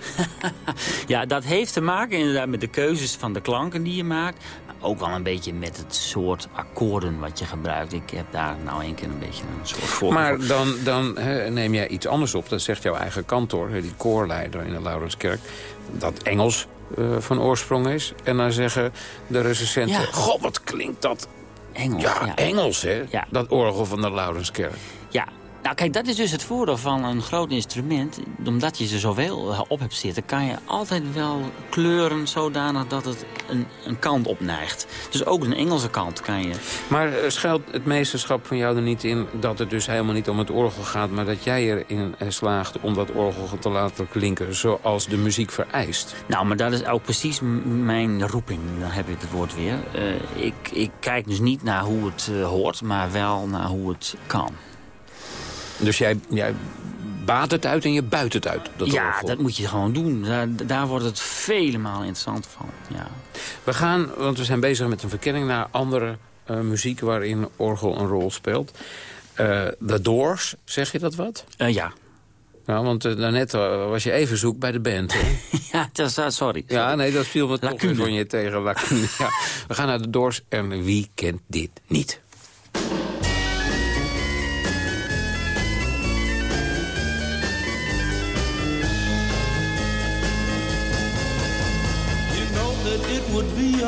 ja, dat heeft te maken inderdaad met de keuzes van de klanken die je maakt. Ook wel een beetje met het soort akkoorden wat je gebruikt. Ik heb daar nou een keer een beetje een soort voor. Maar dan, dan neem jij iets anders op. Dat zegt jouw eigen kantoor, die koorleider in de Laurenskerk. Dat Engels eh, van oorsprong is. En dan zeggen de recensenten... Ja. Goh, wat klinkt dat Engels, ja, ja. Engels, hè? Ja. Dat orgel van de Laurenskerk. Ja, nou kijk, dat is dus het voordeel van een groot instrument. Omdat je er zoveel eh, op hebt zitten, kan je altijd wel kleuren zodanig dat het een, een kant opneigt. Dus ook een Engelse kant kan je... Maar eh, schuilt het meesterschap van jou er niet in... dat het dus helemaal niet om het orgel gaat... maar dat jij erin eh, slaagt om dat orgel te laten klinken... zoals de muziek vereist? Nou, maar dat is ook precies mijn roeping. Dan heb ik het woord weer. Ik, ik kijk dus niet naar hoe het hoort, maar wel naar hoe het kan. Dus jij, jij baat het uit en je buit het uit, dat ja, dat moet je gewoon doen. Daar, daar wordt het vele malen interessant van. Ja. We gaan, want we zijn bezig met een verkenning... naar andere eh, muziek waarin orgel een rol speelt. Eh The Doors, zeg je dat wat? Eh, ja. Nou, want eh, daarnet eh, was je even zoek bij de band, hè? ja, dat uh, sorry. Ja, nee, dat viel me toch Lacune. van je tegen. Lacune. Ja. We gaan naar de Doors en wie kent dit niet?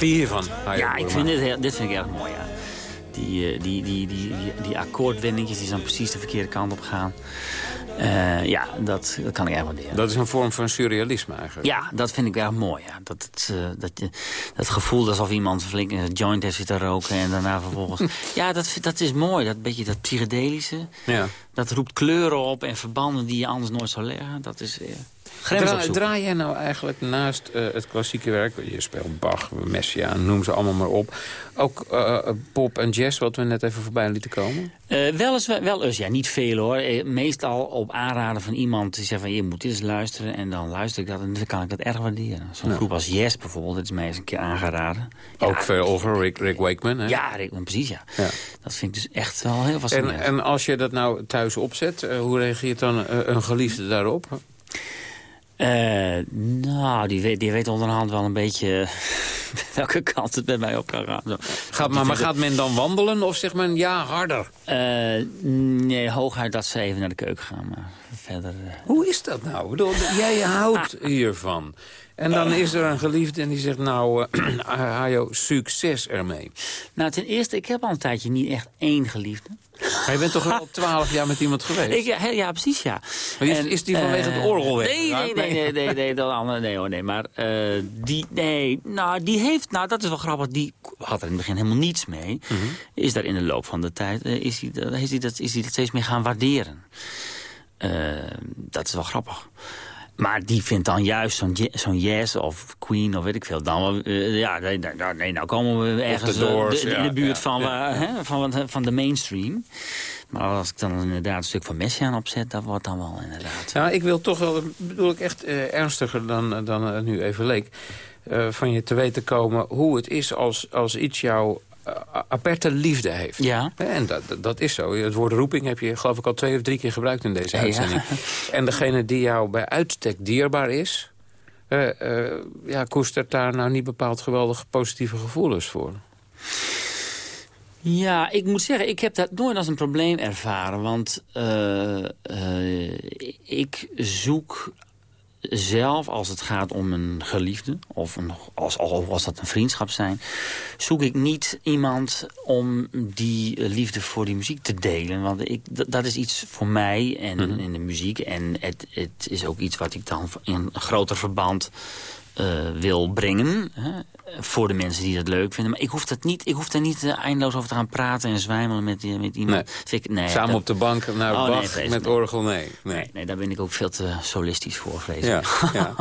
Vind je hiervan? Ja, ik vind dit, dit vind ik erg mooi, ja. Die, eh, die, die, die, die, akkoordwendingjes die dan precies de verkeerde kant op gaan. Eh, ja, dat, dat kan ik erg waarderen. Dat is een vorm van surrealisme eigenlijk. Ja, dat vind ik erg mooi. Ja. Dat, het, eh, dat, je, dat gevoel alsof iemand flink een joint heeft zitten roken en daarna vervolgens... ja, dat, dat is mooi. Dat beetje dat psychedelische. Ja. Dat roept kleuren op en verbanden die je anders nooit zou leggen. Dat is eh, grens Dra opzoeken. draai jij nou eigenlijk naast eh, het klassieke werk... je speelt Bach, Messiaen, noem ze allemaal maar op... ook eh, pop en jazz, wat we net even voorbij lieten komen? Eh, wel eens, wel eens, ja, niet veel hoor. Eh, meestal op aanraden van iemand die zegt van je moet dit eens luisteren. En dan luister ik dat en dan kan ik dat erg waarderen. Zo'n groep als Yes bijvoorbeeld, dat is mij eens een keer aangeraden. Ja, Ook veel over Rick, Rick Wakeman, hè? Ja, Rick, precies ja. Ja. Dat vind ik dus echt wel heel En, fascinerend. en als je dat nou thuis opzet, eh, hoe reageert dan eh, een geliefde daarop? Eh, nou, die weet, die weet onderhand wel een beetje welke kant het bij mij op kan gaan. Gaat, maar, maar gaat men dan wandelen of zegt men ja, harder? Eh, nee, hooguit dat ze even naar de keuken gaan. Maar verder... eh, Hoe is dat nou? Jij houdt hiervan. En dan is er een geliefde en die zegt nou, eh, Hajo, succes ermee. Nou, ten eerste, ik heb al een tijdje niet echt één geliefde. Maar je bent toch al twaalf jaar met iemand geweest? Ik, ja, precies, ja. Maar is- is die vanwege het orgel weg? Nee, nee, nee, nee, nee, nee, dat andere, nee hoor, nee. Maar eh, die, nee, nou, die heeft, nou, dat is wel grappig, die had er in het begin helemaal niets mee. Is daar in de loop van de tijd, is hij, dat- is hij, dat, is hij dat steeds meer gaan waarderen. Dat is wel grappig. Maar die vindt dan juist zo'n zo'n Yes of Queen of weet ik veel. Dan, wel, eh, ja, nee, nee, nou, komen we ergens eh, Doors, de- in de buurt ja, van, ja, waar, Hè, van, wat- van de mainstream. Maar als ik dan inderdaad een stuk van Messiaen opzet, dat wordt dan wel inderdaad... Ja, ik wil toch wel, bedoel ik echt eh, ernstiger dan, dan het nu even leek... eh, van je te weten komen hoe het is als, als iets jouw eh, aperte liefde heeft. Ja. En dat, dat- is zo. Het woord roeping heb je geloof ik al twee of drie keer gebruikt in deze Ja. uitzending. En degene die jou bij uitstek dierbaar is... eh, eh, ja, koestert daar nou niet bepaald geweldige positieve gevoelens voor. Ja, ik moet zeggen, ik heb dat nooit als een probleem ervaren. Want eh, eh, ik zoek zelf, als het gaat om een geliefde... of een, als, als, als dat een vriendschap zijn... zoek ik niet iemand om die eh, liefde voor die muziek te delen. Want ik, dat, is iets voor mij en in de muziek. En het, het is ook iets wat ik dan in een groter verband wil brengen. Hè, voor de mensen die dat leuk vinden. Maar ik hoef, dat niet, ik hoef daar niet eh, eindeloos over te gaan praten en zwijmelen met, die- met iemand. Nee. Vind ik, nee, Samen dat- op de bank naar Oh, Bach met orgel, nee. nee. Nee, daar ben ik ook veel te solistisch voor, vrees. Ja.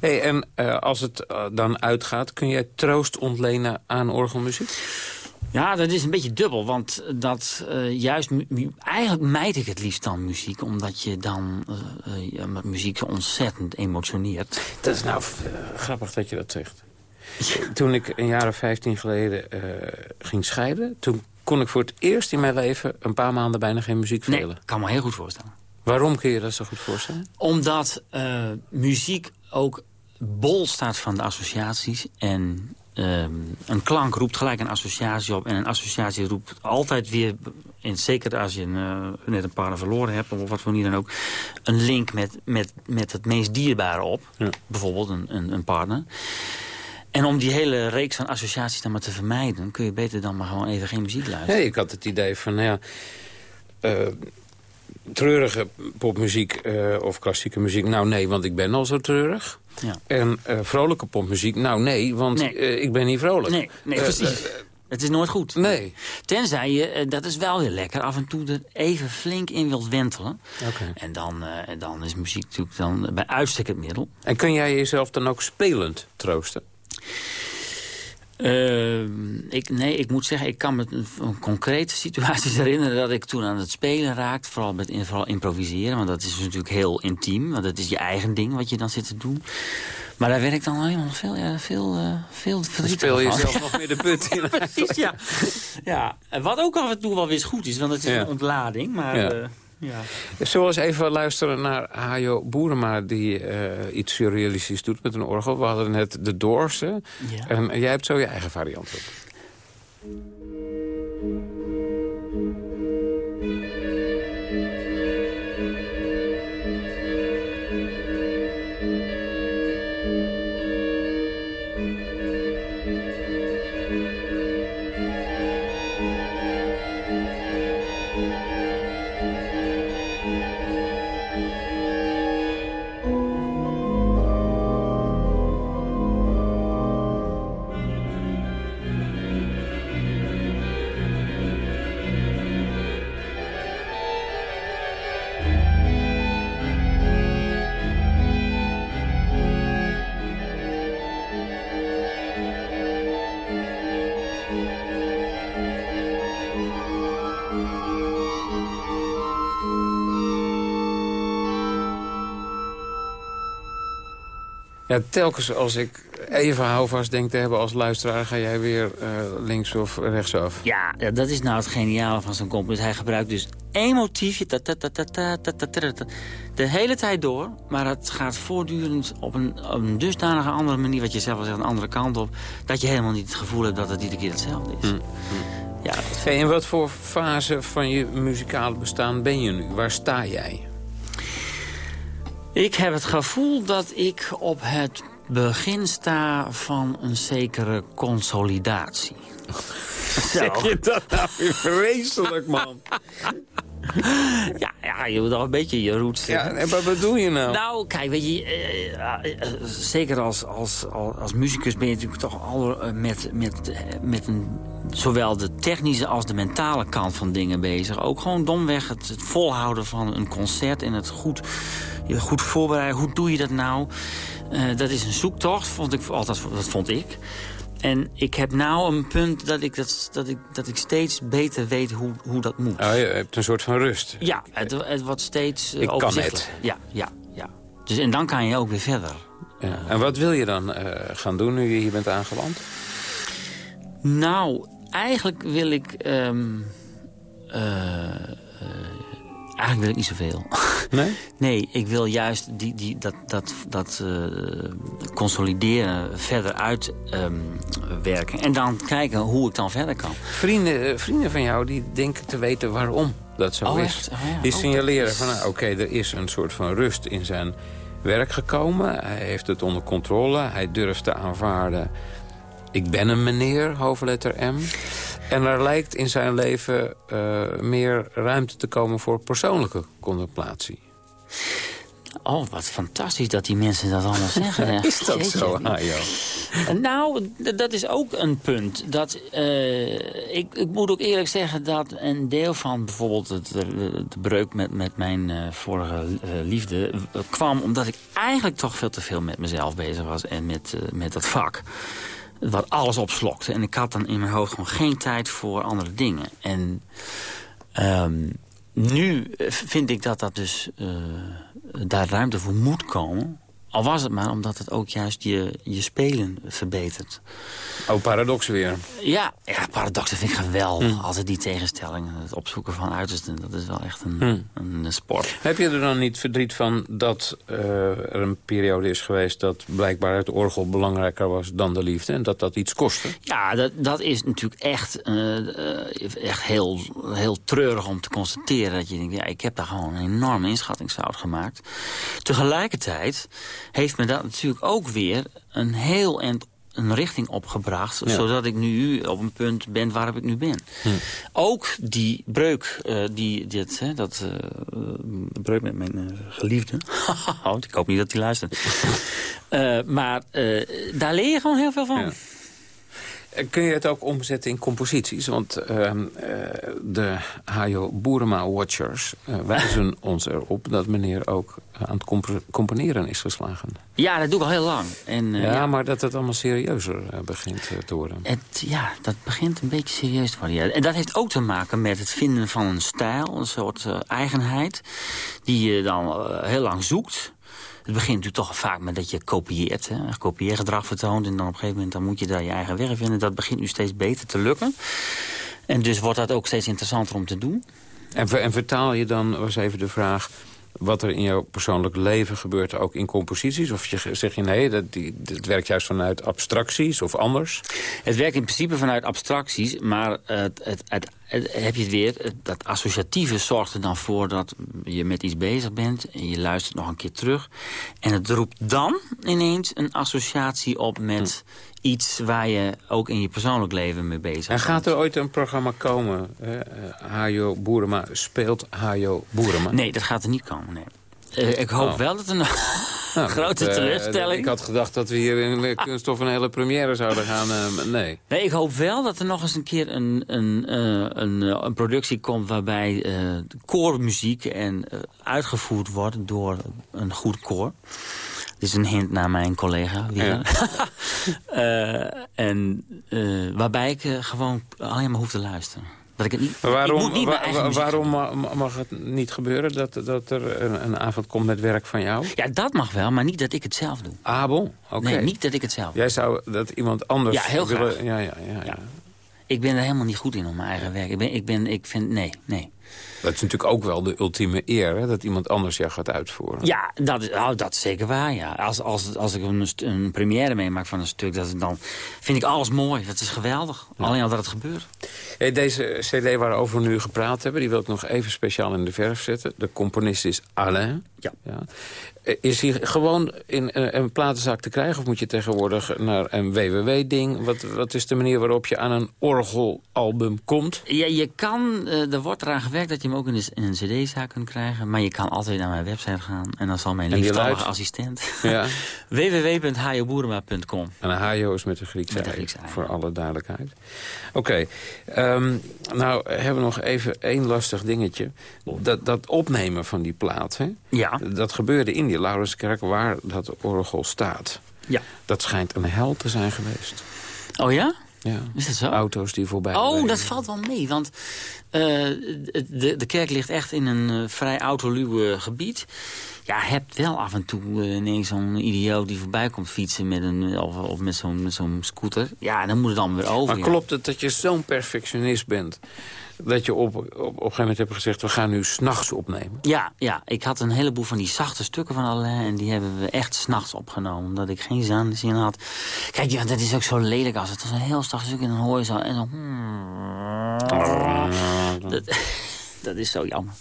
Hey, en eh, als het eh, dan uitgaat, kun jij troost ontlenen aan orgelmuziek? Ja, dat is een beetje dubbel, want dat eh, juist... Eigenlijk mijd ik het liefst dan muziek, omdat je dan eh, ja, met muziek ontzettend emotioneert. Dat is nou grappig dat je dat zegt. Toen ik een jaar of vijftien geleden ging scheiden... toen kon ik voor het eerst in mijn leven een paar maanden bijna geen muziek Nee, velen. ik kan me heel goed voorstellen. Waarom kun je dat zo goed voorstellen? Omdat muziek ook bol staat van de associaties. En ehm, een klank roept gelijk een associatie op. En een associatie roept altijd weer, en zeker als je een, eh, net een partner verloren hebt... of wat voor manier dan ook, een link met, met, met het meest dierbare op. Ja. Bijvoorbeeld een, een, een partner. En om die hele reeks van associaties dan maar te vermijden... kun je beter dan maar gewoon even geen muziek luisteren. Nee, ik had het idee van, nou ja... eh, treurige popmuziek eh, of klassieke muziek, nou nee, want ik ben al zo treurig. Ja. En eh, vrolijke popmuziek, nou nee, want Nee. eh, ik ben niet vrolijk. Nee, nee Eh, precies. het is nooit goed. Nee. Tenzij je, dat is wel weer lekker, af en toe er even flink in wilt wentelen. Oké. En dan, dan is muziek natuurlijk dan bij uitstek het middel. En kun jij jezelf dan ook spelend troosten? Ehm, ik, nee, ik moet zeggen, ik kan me een concrete situaties herinneren... dat ik toen aan het spelen raakte, vooral, met, vooral improviseren. Want dat is natuurlijk heel intiem, want dat is je eigen ding wat je dan zit te doen. Maar daar werd ik dan helemaal veel, ja, veel, eh veel Dan speel je van. zelf nog meer de put in. Precies, ja. ja. En Wat ook af en toe wel weer eens goed is, want het is Ja. een ontlading. Maar Ja. eh, ja. Zullen we eens even luisteren naar Hajo Boerema... die eh, iets surrealistisch doet met een orgel. We hadden net de Doors, hè? Ja. En jij hebt zo je eigen variant op. Telkens als ik even houvast denk te hebben als luisteraar... ga jij weer links of rechtsaf. Ja, dat is nou het geniale van zo'n componist. Hij gebruikt dus één motiefje... Ta -ta de hele tijd door, maar het gaat voortdurend op een, dusdanige andere manier... wat je zelf al zegt, een andere kant op... dat je helemaal niet het gevoel hebt dat het iedere keer hetzelfde is. Ja, in wat voor fase van je muzikale bestaan ben je nu? Waar sta jij? Ik heb het gevoel dat ik op het begin sta van een zekere consolidatie. Zeg je dat nou weer vreselijk, man? Ja, ja je moet toch een beetje je roots... Ja, en wat bedoel je nou? Nou, kijk, weet je, eh, eh, eh, zeker als, als, als, als muzikus ben je natuurlijk toch al met, met, met een, zowel de technische als de mentale kant van dingen bezig. Ook gewoon domweg het, het volhouden van een concert en het goed, je goed voorbereiden. Hoe doe je dat nou? Dat is een zoektocht, vond ik altijd, dat vond ik. En ik heb nou een punt dat ik, dat, dat ik, dat ik steeds beter weet hoe, hoe dat moet. Oh, je hebt een soort van rust. Ja, het, het wordt steeds eh, Ik kan overzichtelijker. Ja, ja, ja. Dus, en dan kan je ook weer verder. Ja. En wat wil je dan eh, gaan doen nu je hier bent aangeland? Nou, eigenlijk wil ik... ehm, eh, eh, eigenlijk wil ik niet zoveel. Nee? nee, ik wil juist die, die, dat, dat, dat eh, consolideren verder uitwerken. en dan kijken hoe ik dan verder kan. Vrienden, eh, vrienden van jou die denken te weten waarom dat zo Oh, is. Oh, ja. Die Oh, signaleren is- van, nou, oké, er is een soort van rust in zijn werk gekomen. Hij heeft het onder controle. Hij durft te aanvaarden, ik ben een meneer, hoofdletter M. En er lijkt in zijn leven eh, meer ruimte te komen voor persoonlijke contemplatie. Oh, wat fantastisch dat die mensen dat allemaal zeggen. Is dat Jeetje. zo, Hajo? Nou, d- dat is ook een punt. Dat, eh, ik, ik moet ook eerlijk zeggen dat een deel van bijvoorbeeld het, de, de breuk met, met mijn eh, vorige eh, liefde... eh, kwam omdat ik eigenlijk toch veel te veel met mezelf bezig was en met, eh, met dat vak. Wat alles opslokte. En ik had dan in mijn hoofd gewoon geen tijd voor andere dingen. En ehm, nu eh, vind ik dat dat dus eh, daar ruimte voor moet komen. Al was het maar omdat het ook juist je, je spelen verbetert. Oh, paradox weer. Ja, ja paradoxen vind ik geweldig. Altijd die tegenstellingen, het opzoeken van uitersten. Dat is wel echt een, een, sport. Heb je er dan niet verdriet van dat eh, er een periode is geweest... dat blijkbaar het orgel belangrijker was dan de liefde... en dat dat iets kostte? Ja, dat, dat is natuurlijk echt, eh, echt heel, heel treurig om te constateren. Dat je denkt, ja, ik heb daar gewoon een enorme inschattingsfout gemaakt. Tegelijkertijd heeft me dat natuurlijk ook weer een heel eind een richting opgebracht... Ja. zodat ik nu op een punt ben waar ik nu ben. Ook die breuk, eh, die, dit, hè, dat eh, breuk met mijn eh, geliefde... Oh, ik hoop niet dat hij luistert. Maar daar leer je gewoon heel veel van. Ja. Kun je het ook omzetten in composities? Want ehm, eh, de Hajo Boerema Watchers eh, wijzen ons erop... dat meneer ook aan het compo- componeren is geslagen. Ja, dat doe ik al heel lang. En, eh, ja, ja, maar dat het allemaal serieuzer begint te worden. het, ja, dat begint een beetje serieus te worden. ja. En dat heeft ook te maken met het vinden van een stijl, een soort eigenheid... die je dan heel lang zoekt. Het begint natuurlijk toch vaak met dat je kopieert, hè, kopieergedrag vertoont... en dan op een gegeven moment dan moet je daar je eigen weg in vinden. Dat begint nu steeds beter te lukken. En dus wordt dat ook steeds interessanter om te doen. En, en vertaal je dan, was even de vraag... wat er in jouw persoonlijk leven gebeurt ook in composities? Of je, zeg je nee, dat, die, dat werkt juist vanuit abstracties of anders? Het werkt in principe vanuit abstracties, maar het, het, het, het- heb je het weer. dat associatieve zorgt er dan voor dat je met iets bezig bent... en je luistert nog een keer terug. En het roept dan ineens een associatie op met iets... waar je ook in je persoonlijk leven mee bezig En bent. gaat er ooit een programma komen? eh, Hajo Boerema speelt Hajo Boerema? Nee, dat gaat er niet komen, nee. Eh, ik hoop Oh. wel dat er nog Nou, grote dat, eh, teleurstelling... Ik had gedacht dat we hier in de kunststof een hele première zouden gaan. eh, nee. Nee, ik hoop wel dat er nog eens een keer een, een, een, een productie komt... waarbij koormuziek en, uitgevoerd wordt door een goed koor. Dit is een hint naar mijn collega. Eh, en eh, waarbij ik eh, gewoon alleen maar hoef te luisteren. Dat ik het niet, ik waarom, moet niet waarom ma- ma- mag het niet gebeuren dat, dat er een, een avond komt met werk van jou? Ja, dat mag wel, maar niet dat ik het zelf doe. Ah, bon? Oké. Nee, niet dat ik het zelf doe. Jij zou dat iemand anders Ja, heel willen... graag. Ja, ja, ja, ja. Ik ben er helemaal niet goed in op mijn eigen werk. Ik, ben, ik, ben, ik vind, nee, nee. Dat is natuurlijk ook wel de ultieme eer, hè, dat iemand anders jou gaat uitvoeren. Ja, dat is, oh, dat is zeker waar, ja. Als, als, als ik een, een première meemaak van een stuk, dat, dan vind ik alles mooi. Dat is geweldig. Alleen al dat het gebeurt. Hey, deze cd waarover we nu gepraat hebben... die wil ik nog even speciaal in de verf zetten. De componist is Alain. Ja. Eh, Is hij gewoon in een, een platenzaak te krijgen... of moet je tegenwoordig naar een WWW-ding? Wat, wat is de manier waarop je aan een orgelalbum komt? Ja, je kan, eh, er wordt eraan gewerkt dat je hem ook in, de, in een cd-zaak kunnen krijgen. Maar je kan altijd naar mijn website gaan. En dan zal mijn luidt? assistent... Ja. www.hajoboerema.com En een hajo is met een Griekse Met een ei, Griekse ei. voor alle duidelijkheid. Oké, ehm, nou hebben we nog even één lastig dingetje. Dat, dat opnemen van die plaat, hè? Ja. Dat gebeurde in die Laurenskerk waar dat orgel staat. Ja. Dat schijnt een hel te zijn geweest. Oh ja? Ja. Is dat zo? Auto's die voorbij Oh, dat valt wel mee, want eh, de, de kerk ligt echt in een eh, vrij autoluwe gebied. Ja, hebt wel af en toe eh, ineens zo'n idioot die voorbij komt fietsen met een, of, of met zo'n zo'n scooter. Ja, dan moet het dan weer over. Maar ja. klopt het dat je zo'n perfectionist bent... dat je op, op, op een gegeven moment hebt gezegd... we gaan nu s'nachts opnemen? Ja, ja, ik had een heleboel van die zachte stukken van Alain... en die hebben we echt s'nachts opgenomen, omdat ik geen zin had. Kijk, ja, dat is ook zo lelijk als het is een heel zacht stuk... en dan hoor je zo... En zo dat, dat is zo jammer.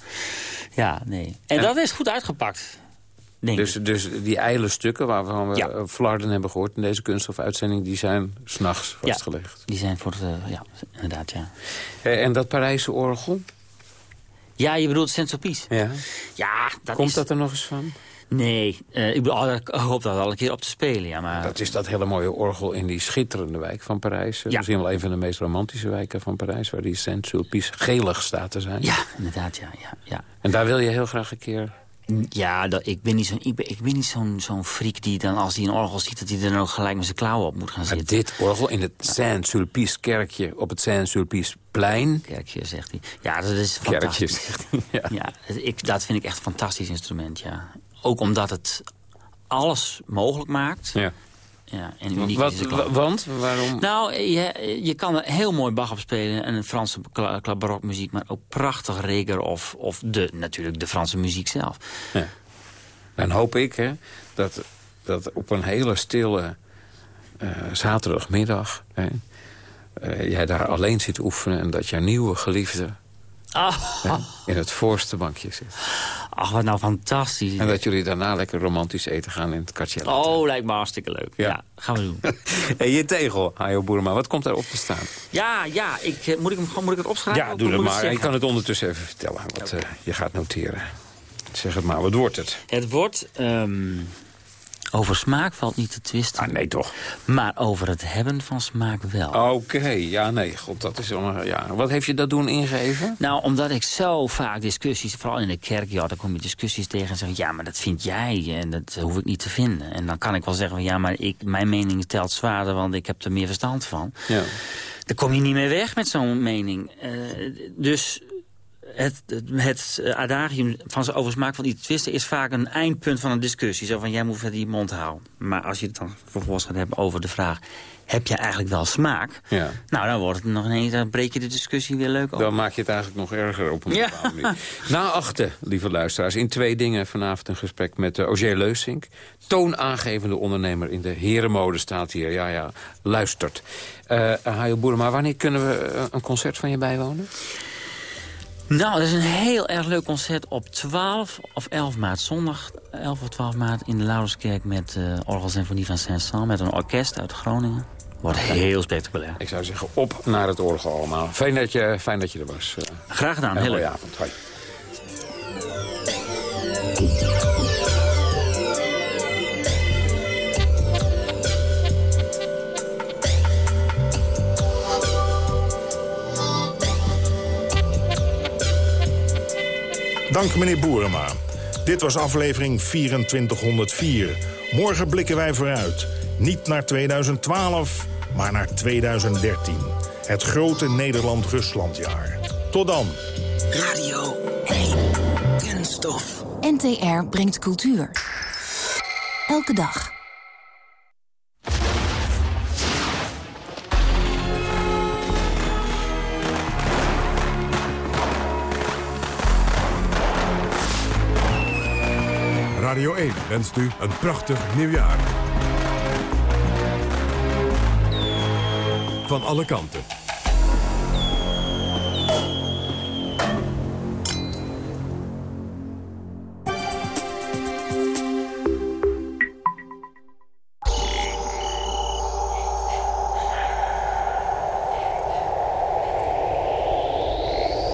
Ja, nee. En dat is goed uitgepakt, denk Dus, ik. dus die ijle stukken waarvan we Ja. eh, Flarden hebben gehoord... in deze kunststofuitzending, die zijn s'nachts vastgelegd. Die zijn voor de... Ja, inderdaad, ja. Eh, En dat Parijse orgel? Ja, je bedoelt Saint-Sulpice? Ja. Ja, dat Komt is... dat er nog eens van? Nee, eh, ik, bedoel, oh, ik hoop dat al een keer op te spelen, ja, maar... Dat is dat hele mooie orgel in die schitterende wijk van Parijs. Ja. Misschien wel een van de meest romantische wijken van Parijs... waar die Saint-Sulpice gelig staat te zijn. Ja, inderdaad, ja, ja, ja. En daar wil je heel graag een keer... Ja, dat, ik ben niet zo'n ik ben, ik ben niet zo'n zo'n freak die dan als hij een orgel ziet... dat hij er dan ook gelijk met zijn klauwen op moet gaan Maar zitten. dit orgel in het Saint-Sulpice kerkje op het Saint-Sulpice plein... Kerkje, zegt hij. Ja, dat is Kerkje, fantastisch. zegt hij. Ja. Ja, ik, dat vind ik echt een fantastisch instrument, ja. Ook omdat het alles mogelijk maakt. Ja. Ja, en uniek Wat, is het want? Waarom? Nou, je, je kan er heel mooi Bach op spelen en een Franse barokmuziek, maar ook prachtig Reger of, of de, natuurlijk de Franse muziek zelf. Ja. Dan hoop ik hè, dat, dat op een hele stille eh, zaterdagmiddag... Hè, eh, jij daar alleen zit oefenen... en dat jouw nieuwe geliefde hè, in het voorste bankje zit. Ach, wat nou fantastisch. En dat jullie daarna lekker romantisch eten gaan in het Cartier. Oh, lijkt me hartstikke leuk. Ja. Ja, gaan we doen. En je tegel, Hajo Boerma, wat komt daarop te staan? ja, ja, ik, eh, moet, ik hem, moet ik het opschrijven? Ja, doe dat ik maar. het Je zeggen? kan het ondertussen even vertellen wat eh, je gaat noteren. Zeg het maar, wat wordt het? Het wordt... ehm, over smaak valt niet te twisten. Ah, nee toch. Maar over het hebben van smaak wel. Oké, ja, nee, god, dat is... wel- Ja. Wat heeft je dat doen ingeven? Nou, omdat ik zo vaak discussies, vooral in de kerk, ja, dan kom je discussies tegen en zeg ja, maar dat vind jij en dat hoef ik niet te vinden. En dan kan ik wel zeggen van ja, maar ik, mijn mening telt zwaarder, want ik heb er meer verstand van. Ja. Dan kom je niet meer weg met zo'n mening. Eh, dus het, het, het adagium van zijn oversmaak van die twisten is vaak een eindpunt van een discussie. Zo van, jij moet verder je mond houden. Maar als je het dan vervolgens gaat hebben over de vraag... heb je eigenlijk wel smaak? Ja. Nou, dan wordt het nog ineens, dan breek je de discussie weer leuk op. Dan maak je het eigenlijk nog erger op een Ja. bepaalde manier. Na achten, lieve luisteraars, in twee dingen vanavond een gesprek met uh, Auger Leusink. Toonaangevende ondernemer in de herenmode staat hier. Ja, ja, luistert. Uh, Hajo Boerema, wanneer kunnen we een concert van je bijwonen? Nou, dat is een heel erg leuk concert op 12 of 11 maart. Zondag 11 of 12 maart in de Laurenskerk met uh, Orgelsymfonie van Saint-Saëns... met een orkest uit Groningen. Wordt heel spectaculair. Ik zou zeggen, op naar het orgel allemaal. Fijn dat je, fijn dat je er was. Uh, Graag gedaan. Heel leuk. avond. Hoi. Dank meneer Boerema. Dit was aflevering 2404. Morgen blikken wij vooruit. Niet naar 2012, maar naar 2013. Het grote Nederland-Ruslandjaar. Tot dan. Radio 1. Kunststof. NTR brengt cultuur. Elke dag. Wenst u een prachtig nieuwjaar. Van alle kanten.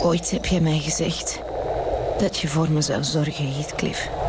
Ooit heb jij mij gezegd... dat je voor me zou zorgen, Heathcliff.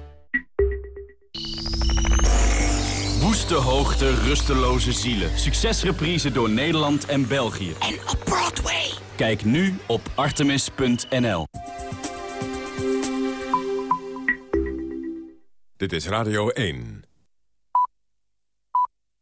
Woeste hoogte, rusteloze zielen. Succesreprise door Nederland en België. En op Broadway. Kijk nu op artemis.nl. Dit is Radio 1.